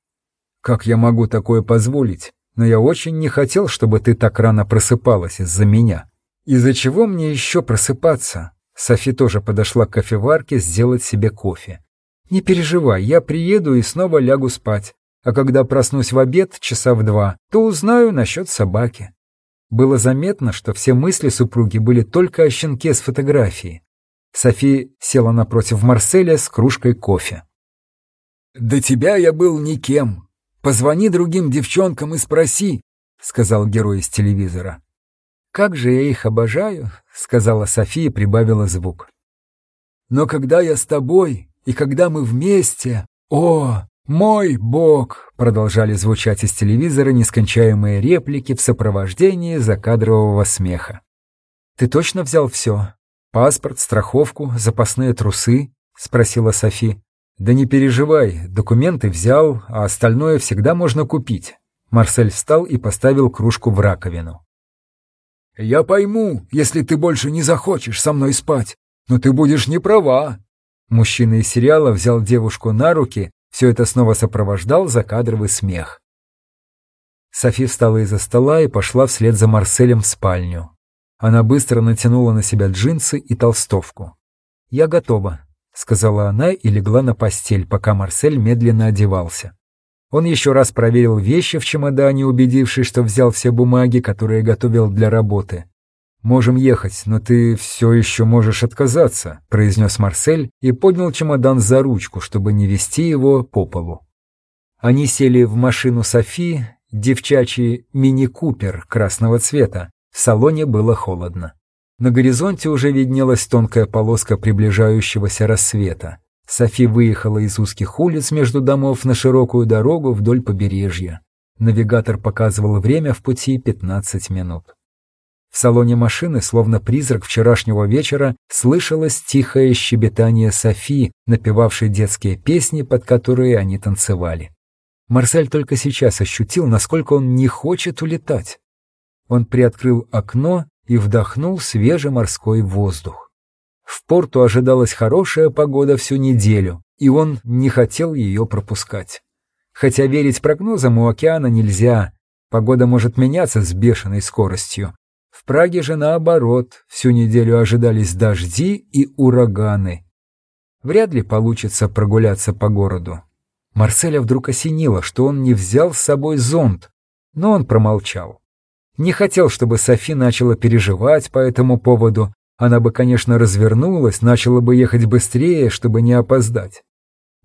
«Как я могу такое позволить? Но я очень не хотел, чтобы ты так рано просыпалась из-за меня». «Из-за чего мне еще просыпаться?» Софи тоже подошла к кофеварке сделать себе кофе. «Не переживай, я приеду и снова лягу спать а когда проснусь в обед часа в два, то узнаю насчет собаки. Было заметно, что все мысли супруги были только о щенке с фотографии. Софи села напротив Марселя с кружкой кофе. «До тебя я был никем. Позвони другим девчонкам и спроси», — сказал герой из телевизора. «Как же я их обожаю», — сказала София и прибавила звук. «Но когда я с тобой, и когда мы вместе, о, мой бог!» — продолжали звучать из телевизора нескончаемые реплики в сопровождении закадрового смеха. «Ты точно взял все? Паспорт, страховку, запасные трусы?» — спросила Софи. «Да не переживай, документы взял, а остальное всегда можно купить». Марсель встал и поставил кружку в раковину. «Я пойму, если ты больше не захочешь со мной спать, но ты будешь не права». Мужчина из сериала взял девушку на руки, все это снова сопровождал закадровый смех. Софи встала из-за стола и пошла вслед за Марселем в спальню. Она быстро натянула на себя джинсы и толстовку. «Я готова», — сказала она и легла на постель, пока Марсель медленно одевался. Он еще раз проверил вещи в чемодане, убедившись, что взял все бумаги, которые готовил для работы. «Можем ехать, но ты все еще можешь отказаться», — произнес Марсель и поднял чемодан за ручку, чтобы не вести его по полу. Они сели в машину Софи, девчачий мини-купер красного цвета. В салоне было холодно. На горизонте уже виднелась тонкая полоска приближающегося рассвета. Софи выехала из узких улиц между домов на широкую дорогу вдоль побережья. Навигатор показывал время в пути 15 минут. В салоне машины, словно призрак вчерашнего вечера, слышалось тихое щебетание Софи, напевавшей детские песни, под которые они танцевали. Марсель только сейчас ощутил, насколько он не хочет улетать. Он приоткрыл окно и вдохнул свежий морской воздух. В порту ожидалась хорошая погода всю неделю, и он не хотел ее пропускать. Хотя верить прогнозам у океана нельзя, погода может меняться с бешеной скоростью. Праге же наоборот, всю неделю ожидались дожди и ураганы. Вряд ли получится прогуляться по городу. Марселя вдруг осенило, что он не взял с собой зонт, но он промолчал. Не хотел, чтобы Софи начала переживать по этому поводу, она бы, конечно, развернулась, начала бы ехать быстрее, чтобы не опоздать.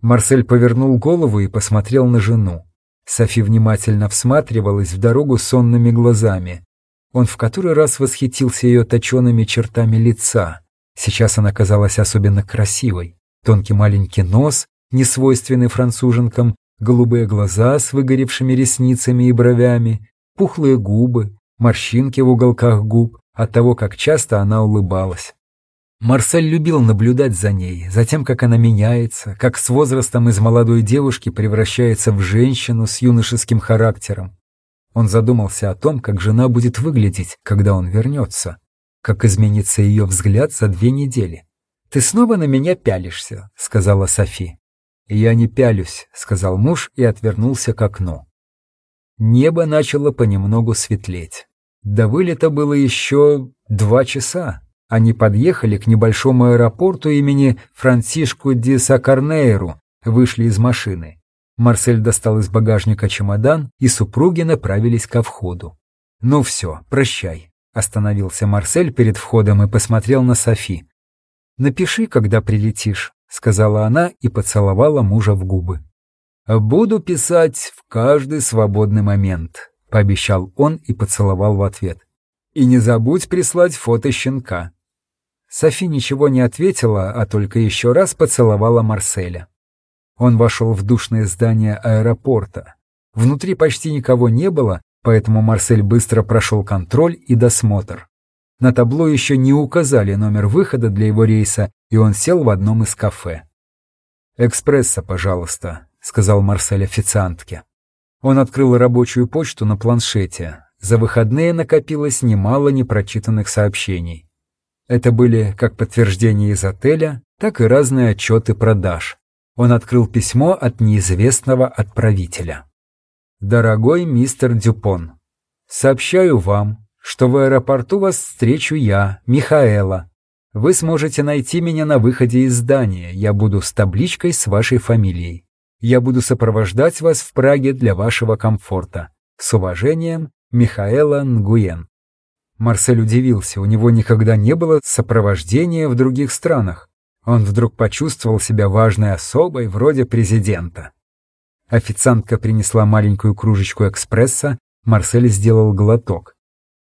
Марсель повернул голову и посмотрел на жену. Софи внимательно всматривалась в дорогу сонными глазами. Он в который раз восхитился ее точеными чертами лица. Сейчас она казалась особенно красивой. Тонкий маленький нос, несвойственный француженкам, голубые глаза с выгоревшими ресницами и бровями, пухлые губы, морщинки в уголках губ, от того, как часто она улыбалась. Марсель любил наблюдать за ней, за тем, как она меняется, как с возрастом из молодой девушки превращается в женщину с юношеским характером. Он задумался о том, как жена будет выглядеть, когда он вернется, как изменится ее взгляд за две недели. «Ты снова на меня пялишься», — сказала Софи. «Я не пялюсь», — сказал муж и отвернулся к окну. Небо начало понемногу светлеть. До вылета было еще два часа. Они подъехали к небольшому аэропорту имени Франсишку ди Сакарнейру, вышли из машины. Марсель достал из багажника чемодан, и супруги направились ко входу. «Ну все, прощай», — остановился Марсель перед входом и посмотрел на Софи. «Напиши, когда прилетишь», — сказала она и поцеловала мужа в губы. «Буду писать в каждый свободный момент», — пообещал он и поцеловал в ответ. «И не забудь прислать фото щенка». Софи ничего не ответила, а только еще раз поцеловала Марселя. Он вошел в душное здание аэропорта. Внутри почти никого не было, поэтому Марсель быстро прошел контроль и досмотр. На табло еще не указали номер выхода для его рейса, и он сел в одном из кафе. «Экспресса, пожалуйста», — сказал Марсель официантке. Он открыл рабочую почту на планшете. За выходные накопилось немало непрочитанных сообщений. Это были как подтверждения из отеля, так и разные отчеты продаж. Он открыл письмо от неизвестного отправителя. «Дорогой мистер Дюпон, сообщаю вам, что в аэропорту вас встречу я, Михаэла. Вы сможете найти меня на выходе из здания, я буду с табличкой с вашей фамилией. Я буду сопровождать вас в Праге для вашего комфорта. С уважением, Михаэла Нгуен. Марсель удивился, у него никогда не было сопровождения в других странах. Он вдруг почувствовал себя важной особой, вроде президента. Официантка принесла маленькую кружечку экспресса, Марсель сделал глоток.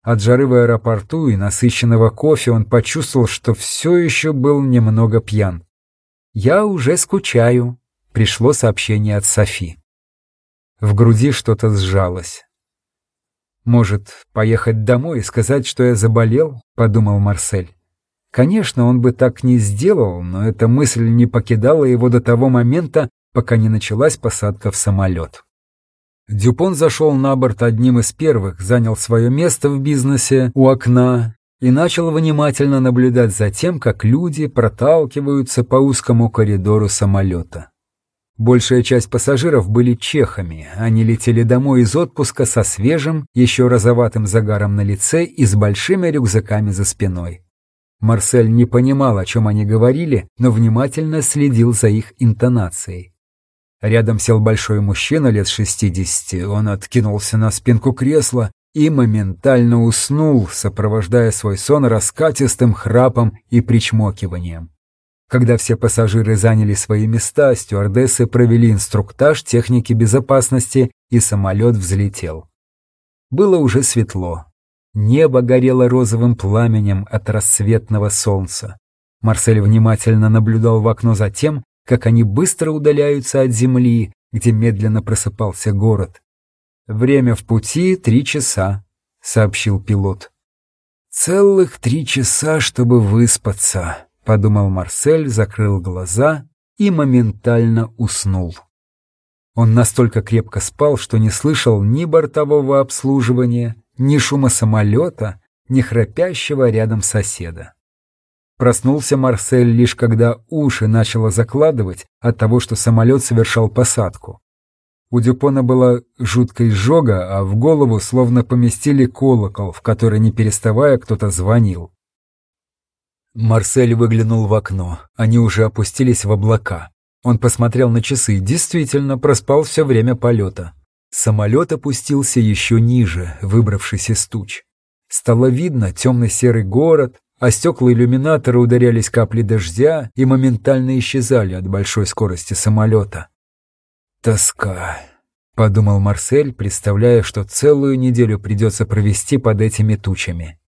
От жары в аэропорту и насыщенного кофе он почувствовал, что все еще был немного пьян. «Я уже скучаю», — пришло сообщение от Софи. В груди что-то сжалось. «Может, поехать домой и сказать, что я заболел?» — подумал Марсель. Конечно, он бы так не сделал, но эта мысль не покидала его до того момента, пока не началась посадка в самолет. Дюпон зашел на борт одним из первых, занял свое место в бизнесе у окна и начал внимательно наблюдать за тем, как люди проталкиваются по узкому коридору самолета. Большая часть пассажиров были чехами, они летели домой из отпуска со свежим, еще розоватым загаром на лице и с большими рюкзаками за спиной. Марсель не понимал, о чем они говорили, но внимательно следил за их интонацией. Рядом сел большой мужчина лет шестидесяти. Он откинулся на спинку кресла и моментально уснул, сопровождая свой сон раскатистым храпом и причмокиванием. Когда все пассажиры заняли свои места, стюардессы провели инструктаж техники безопасности, и самолет взлетел. Было уже светло. Небо горело розовым пламенем от рассветного солнца. Марсель внимательно наблюдал в окно за тем, как они быстро удаляются от земли, где медленно просыпался город. «Время в пути — три часа», — сообщил пилот. «Целых три часа, чтобы выспаться», — подумал Марсель, закрыл глаза и моментально уснул. Он настолько крепко спал, что не слышал ни бортового обслуживания, ни шума самолета, ни храпящего рядом соседа. Проснулся Марсель лишь когда уши начало закладывать от того, что самолет совершал посадку. У Дюпона была жуткая изжога, а в голову словно поместили колокол, в который не переставая кто-то звонил. Марсель выглянул в окно. Они уже опустились в облака. Он посмотрел на часы, действительно проспал все время полета. Самолет опустился еще ниже, выбравшись из туч. Стало видно темно-серый город, а стекла иллюминатора ударялись капли дождя и моментально исчезали от большой скорости самолета. «Тоска», — подумал Марсель, представляя, что целую неделю придется провести под этими тучами.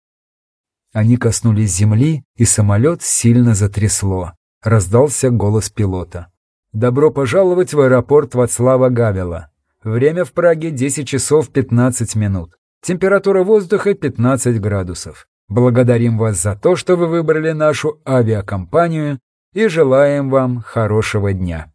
Они коснулись земли, и самолет сильно затрясло. Раздался голос пилота. «Добро пожаловать в аэропорт Вацлава Гавела. Время в Праге 10 часов 15 минут. Температура воздуха 15 градусов. Благодарим вас за то, что вы выбрали нашу авиакомпанию и желаем вам хорошего дня.